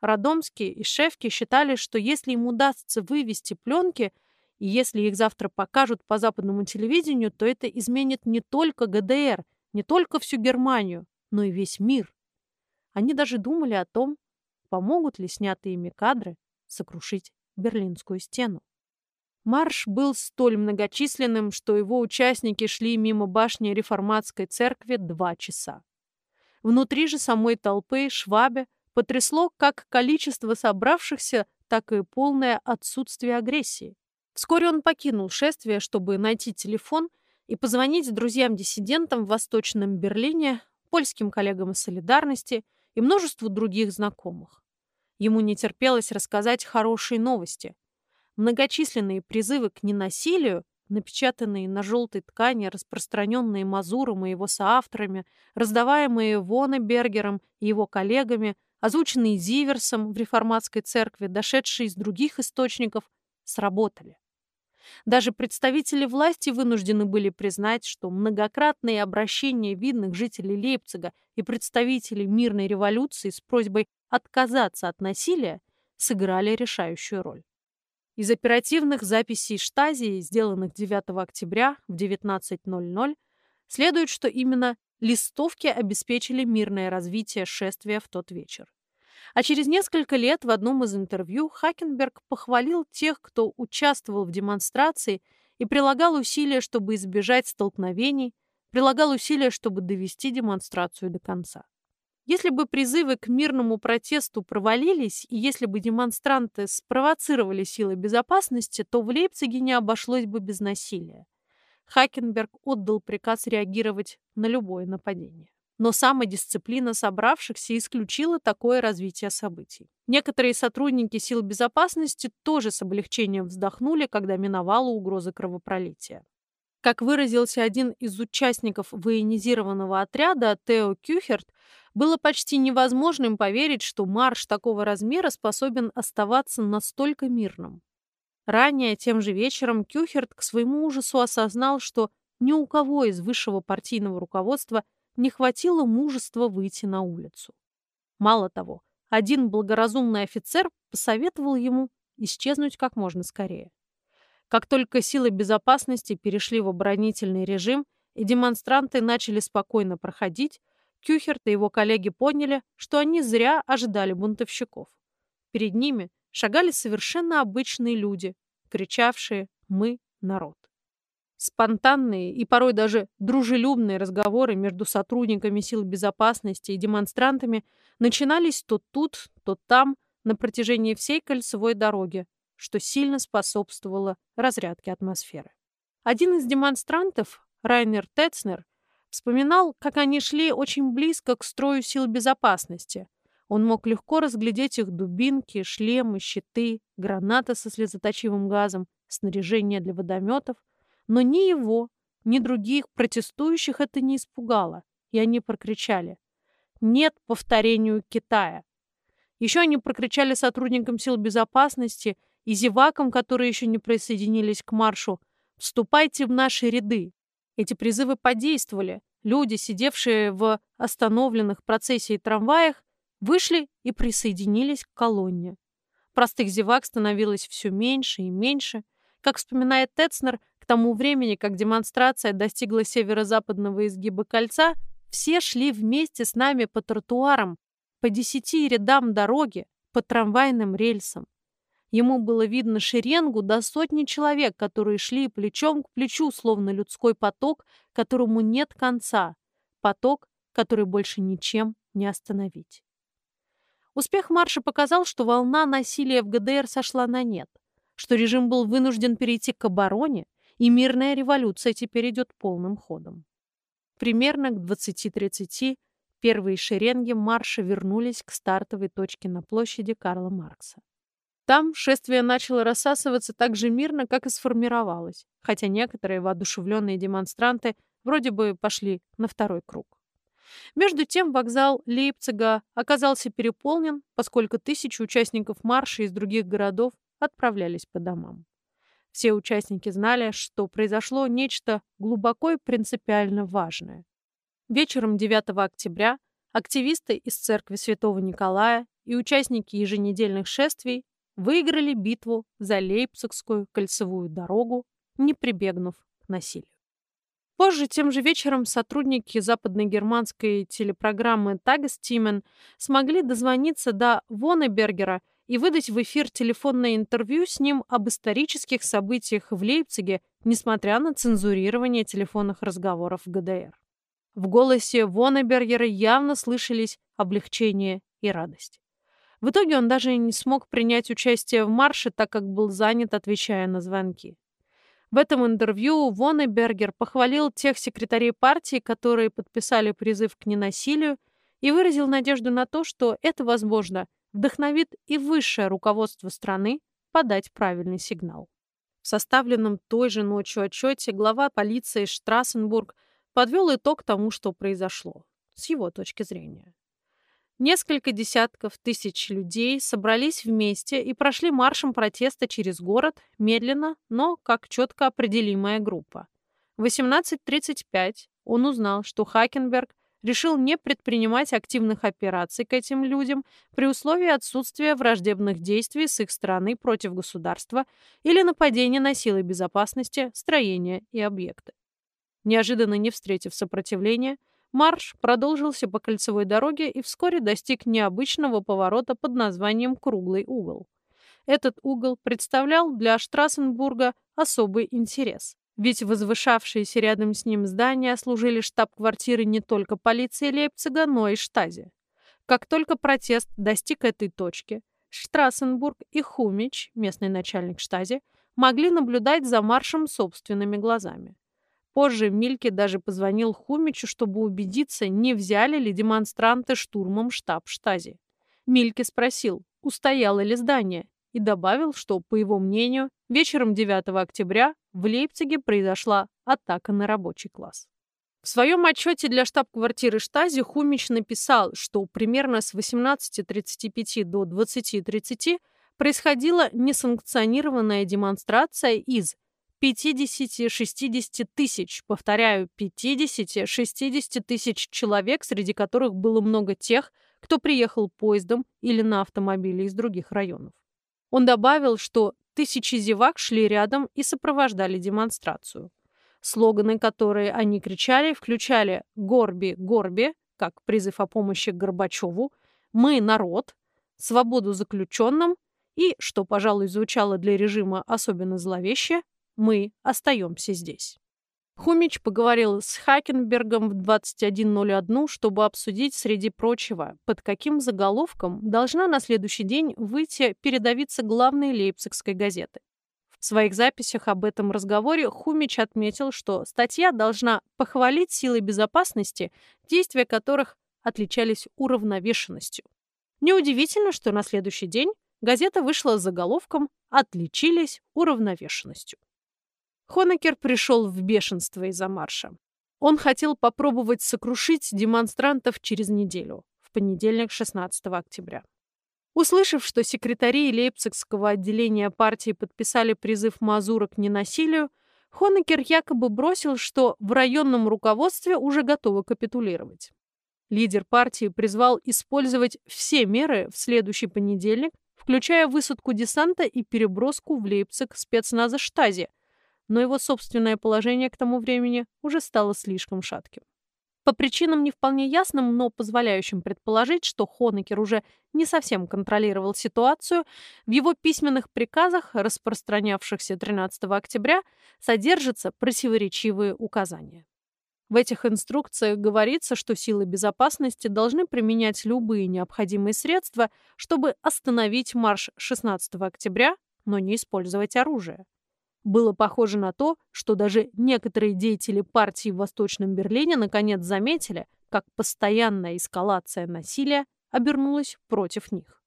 Speaker 1: Радомские и Шефки считали, что если им удастся вывести пленки, и если их завтра покажут по западному телевидению, то это изменит не только ГДР, не только всю Германию, но и весь мир. Они даже думали о том, помогут ли снятые ими кадры сокрушить Берлинскую стену. Марш был столь многочисленным, что его участники шли мимо башни реформатской церкви два часа. Внутри же самой толпы Швабе потрясло как количество собравшихся, так и полное отсутствие агрессии. Вскоре он покинул шествие, чтобы найти телефон – и позвонить друзьям-диссидентам в Восточном Берлине, польским коллегам из «Солидарности» и множеству других знакомых. Ему не терпелось рассказать хорошие новости. Многочисленные призывы к ненасилию, напечатанные на желтой ткани, распространенные Мазуром и его соавторами, раздаваемые Вонебергером и его коллегами, озвученные Зиверсом в реформатской церкви, дошедшие из других источников, сработали. Даже представители власти вынуждены были признать, что многократные обращения видных жителей Лейпцига и представителей мирной революции с просьбой отказаться от насилия сыграли решающую роль. Из оперативных записей Штази, сделанных 9 октября в 19.00, следует, что именно листовки обеспечили мирное развитие шествия в тот вечер. А через несколько лет в одном из интервью Хакенберг похвалил тех, кто участвовал в демонстрации и прилагал усилия, чтобы избежать столкновений, прилагал усилия, чтобы довести демонстрацию до конца. Если бы призывы к мирному протесту провалились, и если бы демонстранты спровоцировали силы безопасности, то в Лейпциге не обошлось бы без насилия. Хакенберг отдал приказ реагировать на любое нападение но самодисциплина собравшихся исключила такое развитие событий. Некоторые сотрудники сил безопасности тоже с облегчением вздохнули, когда миновала угроза кровопролития. Как выразился один из участников военизированного отряда, Тео Кюхерт, было почти невозможным поверить, что марш такого размера способен оставаться настолько мирным. Ранее, тем же вечером, Кюхерт к своему ужасу осознал, что ни у кого из высшего партийного руководства не хватило мужества выйти на улицу. Мало того, один благоразумный офицер посоветовал ему исчезнуть как можно скорее. Как только силы безопасности перешли в оборонительный режим и демонстранты начали спокойно проходить, Кюхерт и его коллеги поняли, что они зря ожидали бунтовщиков. Перед ними шагали совершенно обычные люди, кричавшие «Мы – народ». Спонтанные и порой даже дружелюбные разговоры между сотрудниками сил безопасности и демонстрантами начинались то тут, то там на протяжении всей кольцевой дороги, что сильно способствовало разрядке атмосферы. Один из демонстрантов, Райнер Тецнер, вспоминал, как они шли очень близко к строю сил безопасности. Он мог легко разглядеть их дубинки, шлемы, щиты, гранаты со слезоточивым газом, снаряжение для водометов – но ни его, ни других протестующих это не испугало, и они прокричали «Нет повторению Китая!». Еще они прокричали сотрудникам сил безопасности и зевакам, которые еще не присоединились к маршу, «Вступайте в наши ряды». Эти призывы подействовали. Люди, сидевшие в остановленных процессией трамваях, вышли и присоединились к колонне. Простых зевак становилось все меньше и меньше. Как вспоминает Тецнер, к тому времени, как демонстрация достигла северо-западного изгиба кольца, все шли вместе с нами по тротуарам, по десяти рядам дороги, по трамвайным рельсам. Ему было видно шеренгу до сотни человек, которые шли плечом к плечу, словно людской поток, которому нет конца. Поток, который больше ничем не остановить. Успех марша показал, что волна насилия в ГДР сошла на нет, что режим был вынужден перейти к обороне, и мирная революция теперь идет полным ходом. Примерно к 20.30 первые шеренги марша вернулись к стартовой точке на площади Карла Маркса. Там шествие начало рассасываться так же мирно, как и сформировалось, хотя некоторые воодушевленные демонстранты вроде бы пошли на второй круг. Между тем вокзал Лейпцига оказался переполнен, поскольку тысячи участников марша из других городов отправлялись по домам. Все участники знали, что произошло нечто глубоко и принципиально важное. Вечером 9 октября активисты из церкви Святого Николая и участники еженедельных шествий выиграли битву за Лейпцигскую кольцевую дорогу, не прибегнув к насилию. Позже, тем же вечером, сотрудники западногерманской телепрограммы «Тагестимен» смогли дозвониться до Вонебергера и выдать в эфир телефонное интервью с ним об исторических событиях в Лейпциге, несмотря на цензурирование телефонных разговоров в ГДР. В голосе Вонебергера явно слышались облегчение и радость. В итоге он даже не смог принять участие в марше, так как был занят, отвечая на звонки. В этом интервью Воннебергер похвалил тех секретарей партии, которые подписали призыв к ненасилию, и выразил надежду на то, что это, возможно, вдохновит и высшее руководство страны подать правильный сигнал. В составленном той же ночью отчете глава полиции Штрассенбург подвел итог тому, что произошло, с его точки зрения. Несколько десятков тысяч людей собрались вместе и прошли маршем протеста через город, медленно, но как четко определимая группа. В 18.35 он узнал, что Хакенберг решил не предпринимать активных операций к этим людям при условии отсутствия враждебных действий с их стороны против государства или нападения на силы безопасности, строения и объекты. Неожиданно не встретив сопротивления, Марш продолжился по кольцевой дороге и вскоре достиг необычного поворота под названием «Круглый угол». Этот угол представлял для Штрассенбурга особый интерес. Ведь возвышавшиеся рядом с ним здания служили штаб-квартирой не только полиции Лейпцига, но и штази. Как только протест достиг этой точки, Штрассенбург и Хумич, местный начальник штази, могли наблюдать за маршем собственными глазами. Позже Мильке даже позвонил Хумичу, чтобы убедиться, не взяли ли демонстранты штурмом штаб Штази. Мильке спросил, устояло ли здание, и добавил, что, по его мнению, вечером 9 октября в Лейпциге произошла атака на рабочий класс. В своем отчете для штаб-квартиры Штази Хумич написал, что примерно с 18.35 до 20.30 происходила несанкционированная демонстрация из 50-60 тысяч, повторяю, 50-60 тысяч человек, среди которых было много тех, кто приехал поездом или на автомобиле из других районов. Он добавил, что тысячи зевак шли рядом и сопровождали демонстрацию. Слоганы, которые они кричали, включали «Горби, Горби», как призыв о помощи Горбачеву, «Мы – народ», «Свободу заключенным» и, что, пожалуй, звучало для режима особенно зловеще, мы остаемся здесь. Хумич поговорил с Хакенбергом в 21.01, чтобы обсудить, среди прочего, под каким заголовком должна на следующий день выйти передавиться главной лейпцигской газеты. В своих записях об этом разговоре Хумич отметил, что статья должна похвалить силы безопасности, действия которых отличались уравновешенностью. Неудивительно, что на следующий день газета вышла с заголовком «Отличились уравновешенностью». Хонекер пришел в бешенство из-за марша. Он хотел попробовать сокрушить демонстрантов через неделю, в понедельник 16 октября. Услышав, что секретари Лейпцигского отделения партии подписали призыв Мазура к ненасилию, Хонекер якобы бросил, что в районном руководстве уже готовы капитулировать. Лидер партии призвал использовать все меры в следующий понедельник, включая высадку десанта и переброску в Лейпциг спецназа Штази, но его собственное положение к тому времени уже стало слишком шатким. По причинам не вполне ясным, но позволяющим предположить, что Хонекер уже не совсем контролировал ситуацию, в его письменных приказах, распространявшихся 13 октября, содержатся противоречивые указания. В этих инструкциях говорится, что силы безопасности должны применять любые необходимые средства, чтобы остановить марш 16 октября, но не использовать оружие. Было похоже на то, что даже некоторые деятели партии в Восточном Берлине наконец заметили, как постоянная эскалация насилия обернулась против них.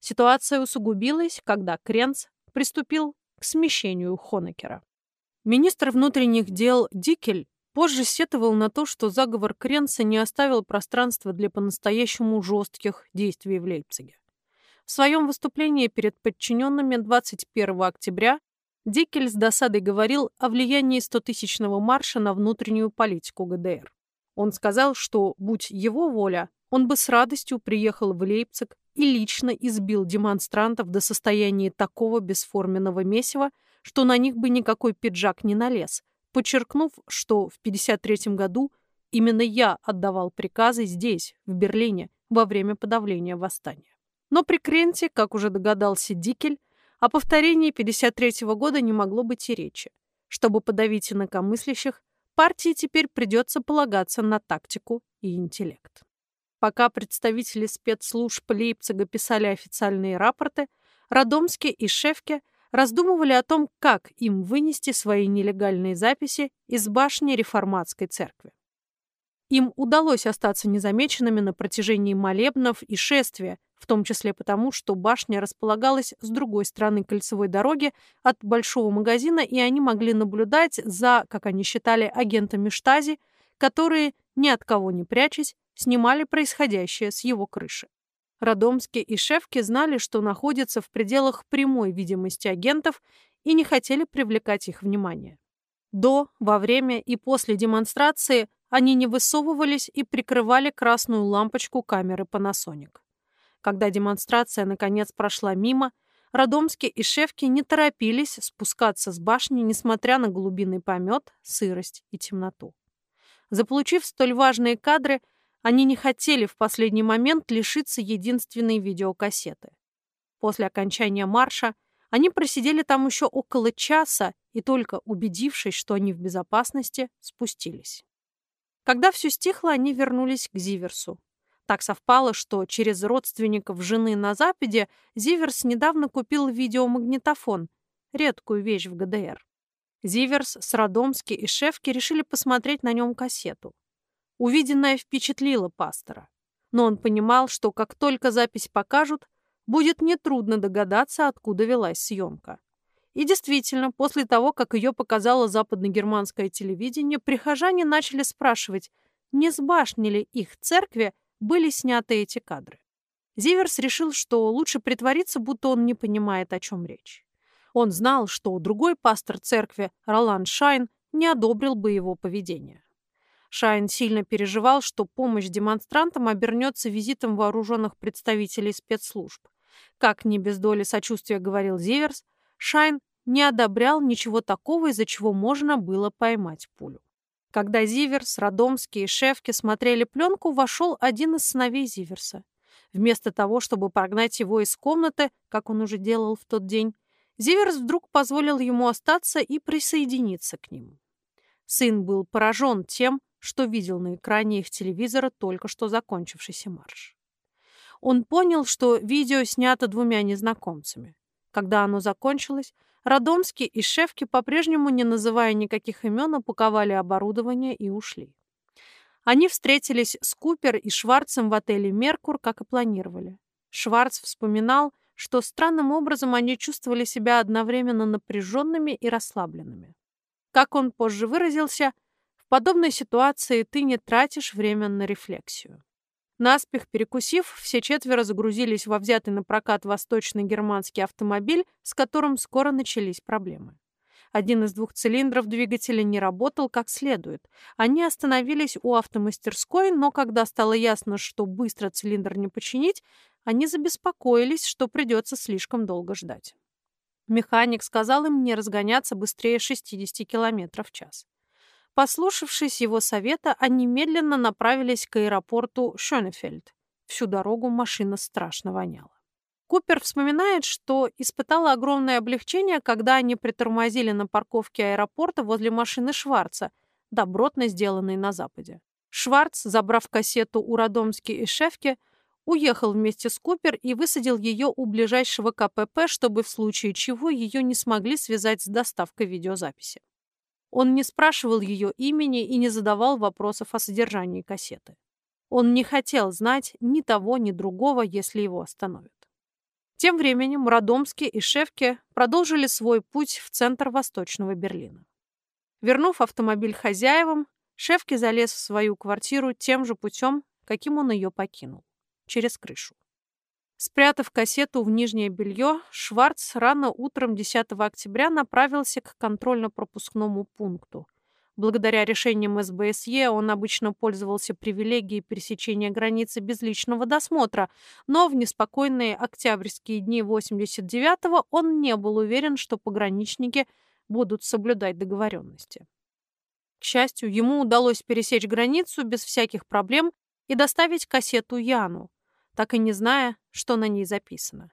Speaker 1: Ситуация усугубилась, когда Кренц приступил к смещению Хонекера. Министр внутренних дел Дикель позже сетовал на то, что заговор Кренца не оставил пространства для по-настоящему жестких действий в Лейпциге. В своем выступлении перед подчиненными 21 октября Дикель с досадой говорил о влиянии 100-тысячного марша на внутреннюю политику ГДР. Он сказал, что, будь его воля, он бы с радостью приехал в Лейпциг и лично избил демонстрантов до состояния такого бесформенного месива, что на них бы никакой пиджак не налез, подчеркнув, что в 1953 году именно я отдавал приказы здесь, в Берлине, во время подавления восстания. Но при Кренте, как уже догадался Дикель, о повторении 53 года не могло быть и речи. Чтобы подавить инакомыслящих, партии теперь придется полагаться на тактику и интеллект. Пока представители спецслужб Лейпцига писали официальные рапорты, Радомский и Шефке раздумывали о том, как им вынести свои нелегальные записи из башни реформатской церкви. Им удалось остаться незамеченными на протяжении молебнов и шествия, в том числе потому, что башня располагалась с другой стороны кольцевой дороги от большого магазина, и они могли наблюдать за, как они считали, агентами штази, которые, ни от кого не прячась, снимали происходящее с его крыши. Радомский и Шефки знали, что находятся в пределах прямой видимости агентов и не хотели привлекать их внимание. До, во время и после демонстрации они не высовывались и прикрывали красную лампочку камеры Panasonic. Когда демонстрация наконец прошла мимо, Радомский и Шевки не торопились спускаться с башни, несмотря на голубиный помет, сырость и темноту. Заполучив столь важные кадры, они не хотели в последний момент лишиться единственной видеокассеты. После окончания марша они просидели там еще около часа и только убедившись, что они в безопасности, спустились. Когда все стихло, они вернулись к Зиверсу. Так совпало, что через родственников жены на Западе Зиверс недавно купил видеомагнитофон, редкую вещь в ГДР. Зиверс с Радомски и Шефки решили посмотреть на нем кассету. Увиденное впечатлило пастора. Но он понимал, что как только запись покажут, будет нетрудно догадаться, откуда велась съемка. И действительно, после того, как ее показало западногерманское телевидение, прихожане начали спрашивать, не с башни ли их церкви были сняты эти кадры. Зиверс решил, что лучше притвориться, будто он не понимает, о чем речь. Он знал, что другой пастор церкви, Роланд Шайн, не одобрил бы его поведение. Шайн сильно переживал, что помощь демонстрантам обернется визитом вооруженных представителей спецслужб. Как не без доли сочувствия говорил Зиверс, Шайн не одобрял ничего такого, из-за чего можно было поймать пулю. Когда Зиверс, Радомский и Шефки смотрели пленку, вошел один из сыновей Зиверса. Вместо того, чтобы прогнать его из комнаты, как он уже делал в тот день, Зиверс вдруг позволил ему остаться и присоединиться к ним. Сын был поражен тем, что видел на экране их телевизора только что закончившийся марш. Он понял, что видео снято двумя незнакомцами. Когда оно закончилось, Радомский и Шефки, по-прежнему не называя никаких имен, упаковали оборудование и ушли. Они встретились с Купер и Шварцем в отеле «Меркур», как и планировали. Шварц вспоминал, что странным образом они чувствовали себя одновременно напряженными и расслабленными. Как он позже выразился, в подобной ситуации ты не тратишь время на рефлексию. Наспех перекусив, все четверо загрузились во взятый на прокат восточный германский автомобиль, с которым скоро начались проблемы. Один из двух цилиндров двигателя не работал как следует. Они остановились у автомастерской, но когда стало ясно, что быстро цилиндр не починить, они забеспокоились, что придется слишком долго ждать. Механик сказал им не разгоняться быстрее 60 км в час. Послушавшись его совета, они медленно направились к аэропорту Шönефельд. Всю дорогу машина страшно воняла. Купер вспоминает, что испытала огромное облегчение, когда они притормозили на парковке аэропорта возле машины Шварца, добротно сделанной на Западе. Шварц, забрав кассету у Родомски и Шефки, уехал вместе с Купер и высадил ее у ближайшего КПП, чтобы в случае чего ее не смогли связать с доставкой видеозаписи. Он не спрашивал ее имени и не задавал вопросов о содержании кассеты. Он не хотел знать ни того, ни другого, если его остановят. Тем временем Радомский и Шевке продолжили свой путь в центр Восточного Берлина. Вернув автомобиль хозяевам, Шевке залез в свою квартиру тем же путем, каким он ее покинул, через крышу. Спрятав кассету в нижнее белье, Шварц рано утром 10 октября направился к контрольно-пропускному пункту, Благодаря решениям СБСЕ он обычно пользовался привилегией пересечения границы без личного досмотра, но в неспокойные октябрьские дни 89-го он не был уверен, что пограничники будут соблюдать договоренности. К счастью, ему удалось пересечь границу без всяких проблем и доставить кассету Яну, так и не зная, что на ней записано.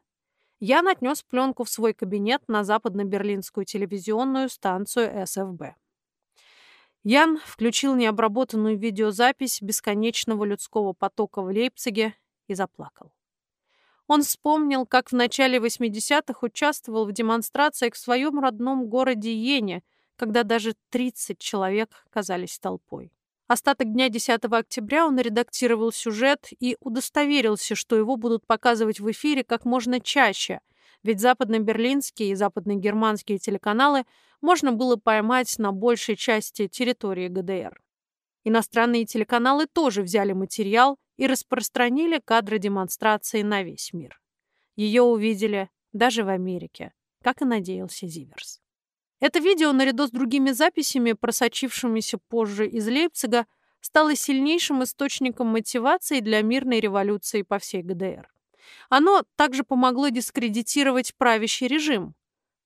Speaker 1: Ян отнес пленку в свой кабинет на западно-берлинскую телевизионную станцию СФБ. Ян включил необработанную видеозапись бесконечного людского потока в Лейпциге и заплакал. Он вспомнил, как в начале 80-х участвовал в демонстрациях в своем родном городе Йене, когда даже 30 человек казались толпой. Остаток дня 10 октября он редактировал сюжет и удостоверился, что его будут показывать в эфире как можно чаще, ведь западно-берлинские и западно-германские телеканалы можно было поймать на большей части территории ГДР. Иностранные телеканалы тоже взяли материал и распространили кадры демонстрации на весь мир. Ее увидели даже в Америке, как и надеялся Зиверс. Это видео, наряду с другими записями, просочившимися позже из Лейпцига, стало сильнейшим источником мотивации для мирной революции по всей ГДР. Оно также помогло дискредитировать правящий режим,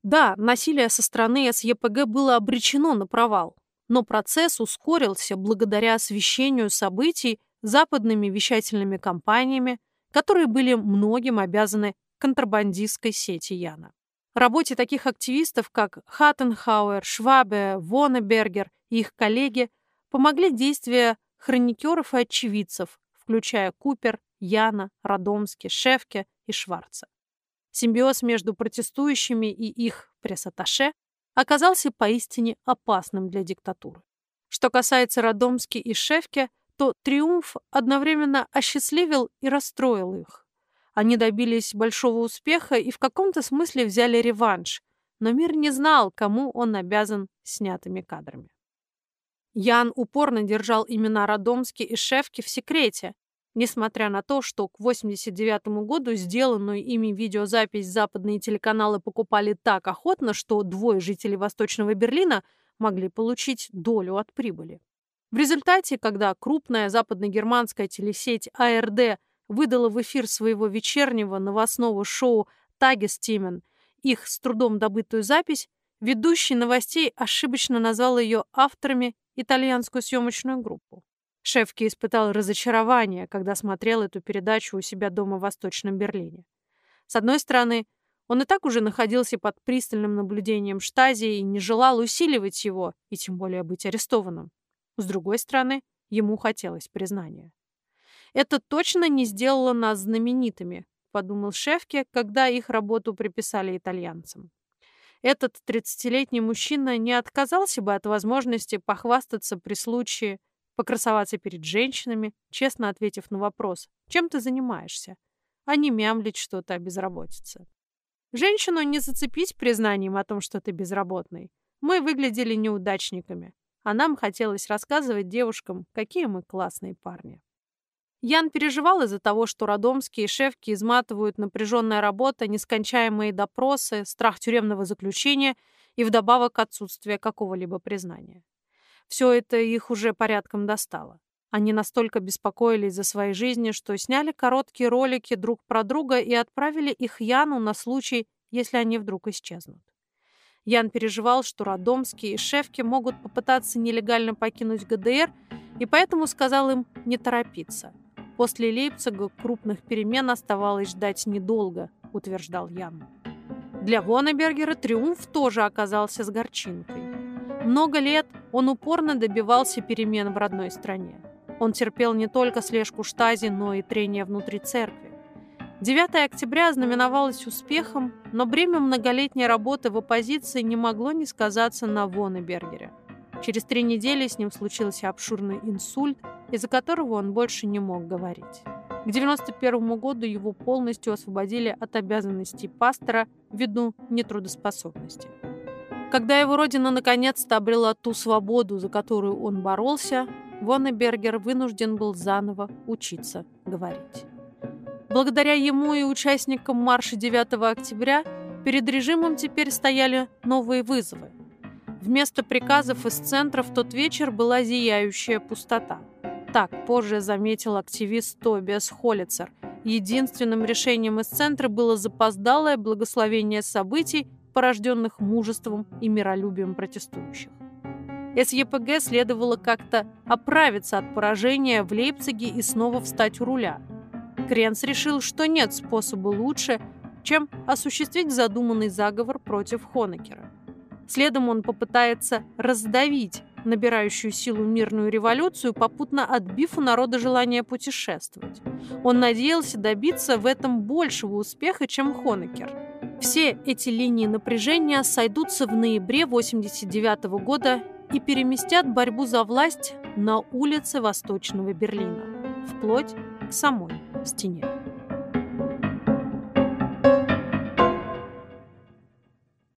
Speaker 1: да, насилие со стороны СЕПГ было обречено на провал, но процесс ускорился благодаря освещению событий западными вещательными компаниями, которые были многим обязаны контрабандистской сети Яна. Работе таких активистов, как Хаттенхауэр, Швабе, Вонебергер и их коллеги, помогли действия хроникеров и очевидцев, включая Купер, Яна, Радомски, Шефке и Шварца. Симбиоз между протестующими и их пресс-атташе оказался поистине опасным для диктатуры. Что касается Радомски и Шефке, то триумф одновременно осчастливил и расстроил их. Они добились большого успеха и в каком-то смысле взяли реванш, но мир не знал, кому он обязан снятыми кадрами. Ян упорно держал имена Радомски и Шефки в секрете, Несмотря на то, что к 89 году сделанную ими видеозапись западные телеканалы покупали так охотно, что двое жителей Восточного Берлина могли получить долю от прибыли. В результате, когда крупная западногерманская телесеть АРД выдала в эфир своего вечернего новостного шоу «Тагестимен» их с трудом добытую запись, ведущий новостей ошибочно назвал ее авторами итальянскую съемочную группу. Шефки испытал разочарование, когда смотрел эту передачу у себя дома в Восточном Берлине. С одной стороны, он и так уже находился под пристальным наблюдением штази и не желал усиливать его, и тем более быть арестованным. С другой стороны, ему хотелось признания. «Это точно не сделало нас знаменитыми», — подумал Шефке, когда их работу приписали итальянцам. Этот 30-летний мужчина не отказался бы от возможности похвастаться при случае покрасоваться перед женщинами, честно ответив на вопрос «Чем ты занимаешься?», а не мямлить что-то о безработице. Женщину не зацепить признанием о том, что ты безработный. Мы выглядели неудачниками, а нам хотелось рассказывать девушкам, какие мы классные парни. Ян переживал из-за того, что Родомские и Шевки изматывают напряженная работа, нескончаемые допросы, страх тюремного заключения и вдобавок отсутствие какого-либо признания. Все это их уже порядком достало. Они настолько беспокоились за свои жизни, что сняли короткие ролики друг про друга и отправили их Яну на случай, если они вдруг исчезнут. Ян переживал, что Родомские и Шевки могут попытаться нелегально покинуть ГДР, и поэтому сказал им не торопиться. После Лейпцига крупных перемен оставалось ждать недолго, утверждал Ян. Для Воннебергера триумф тоже оказался с горчинкой. Много лет он упорно добивался перемен в родной стране. Он терпел не только слежку штази, но и трение внутри церкви. 9 октября знаменовалось успехом, но бремя многолетней работы в оппозиции не могло не сказаться на Воннебергере. Через три недели с ним случился обширный инсульт, из-за которого он больше не мог говорить. К 91 году его полностью освободили от обязанностей пастора ввиду нетрудоспособности. Когда его родина наконец-то обрела ту свободу, за которую он боролся, Воннебергер вынужден был заново учиться говорить. Благодаря ему и участникам марша 9 октября перед режимом теперь стояли новые вызовы. Вместо приказов из центра в тот вечер была зияющая пустота. Так позже заметил активист Тобиас Холлицер. Единственным решением из центра было запоздалое благословение событий, порожденных мужеством и миролюбием протестующих. СЕПГ следовало как-то оправиться от поражения в Лейпциге и снова встать у руля – Кренц решил, что нет способа лучше, чем осуществить задуманный заговор против Хонекера. Следом он попытается раздавить набирающую силу мирную революцию, попутно отбив у народа желание путешествовать. Он надеялся добиться в этом большего успеха, чем Хонекер. Все эти линии напряжения сойдутся в ноябре 1989 года и переместят борьбу за власть на улицы Восточного Берлина, вплоть к самой стене.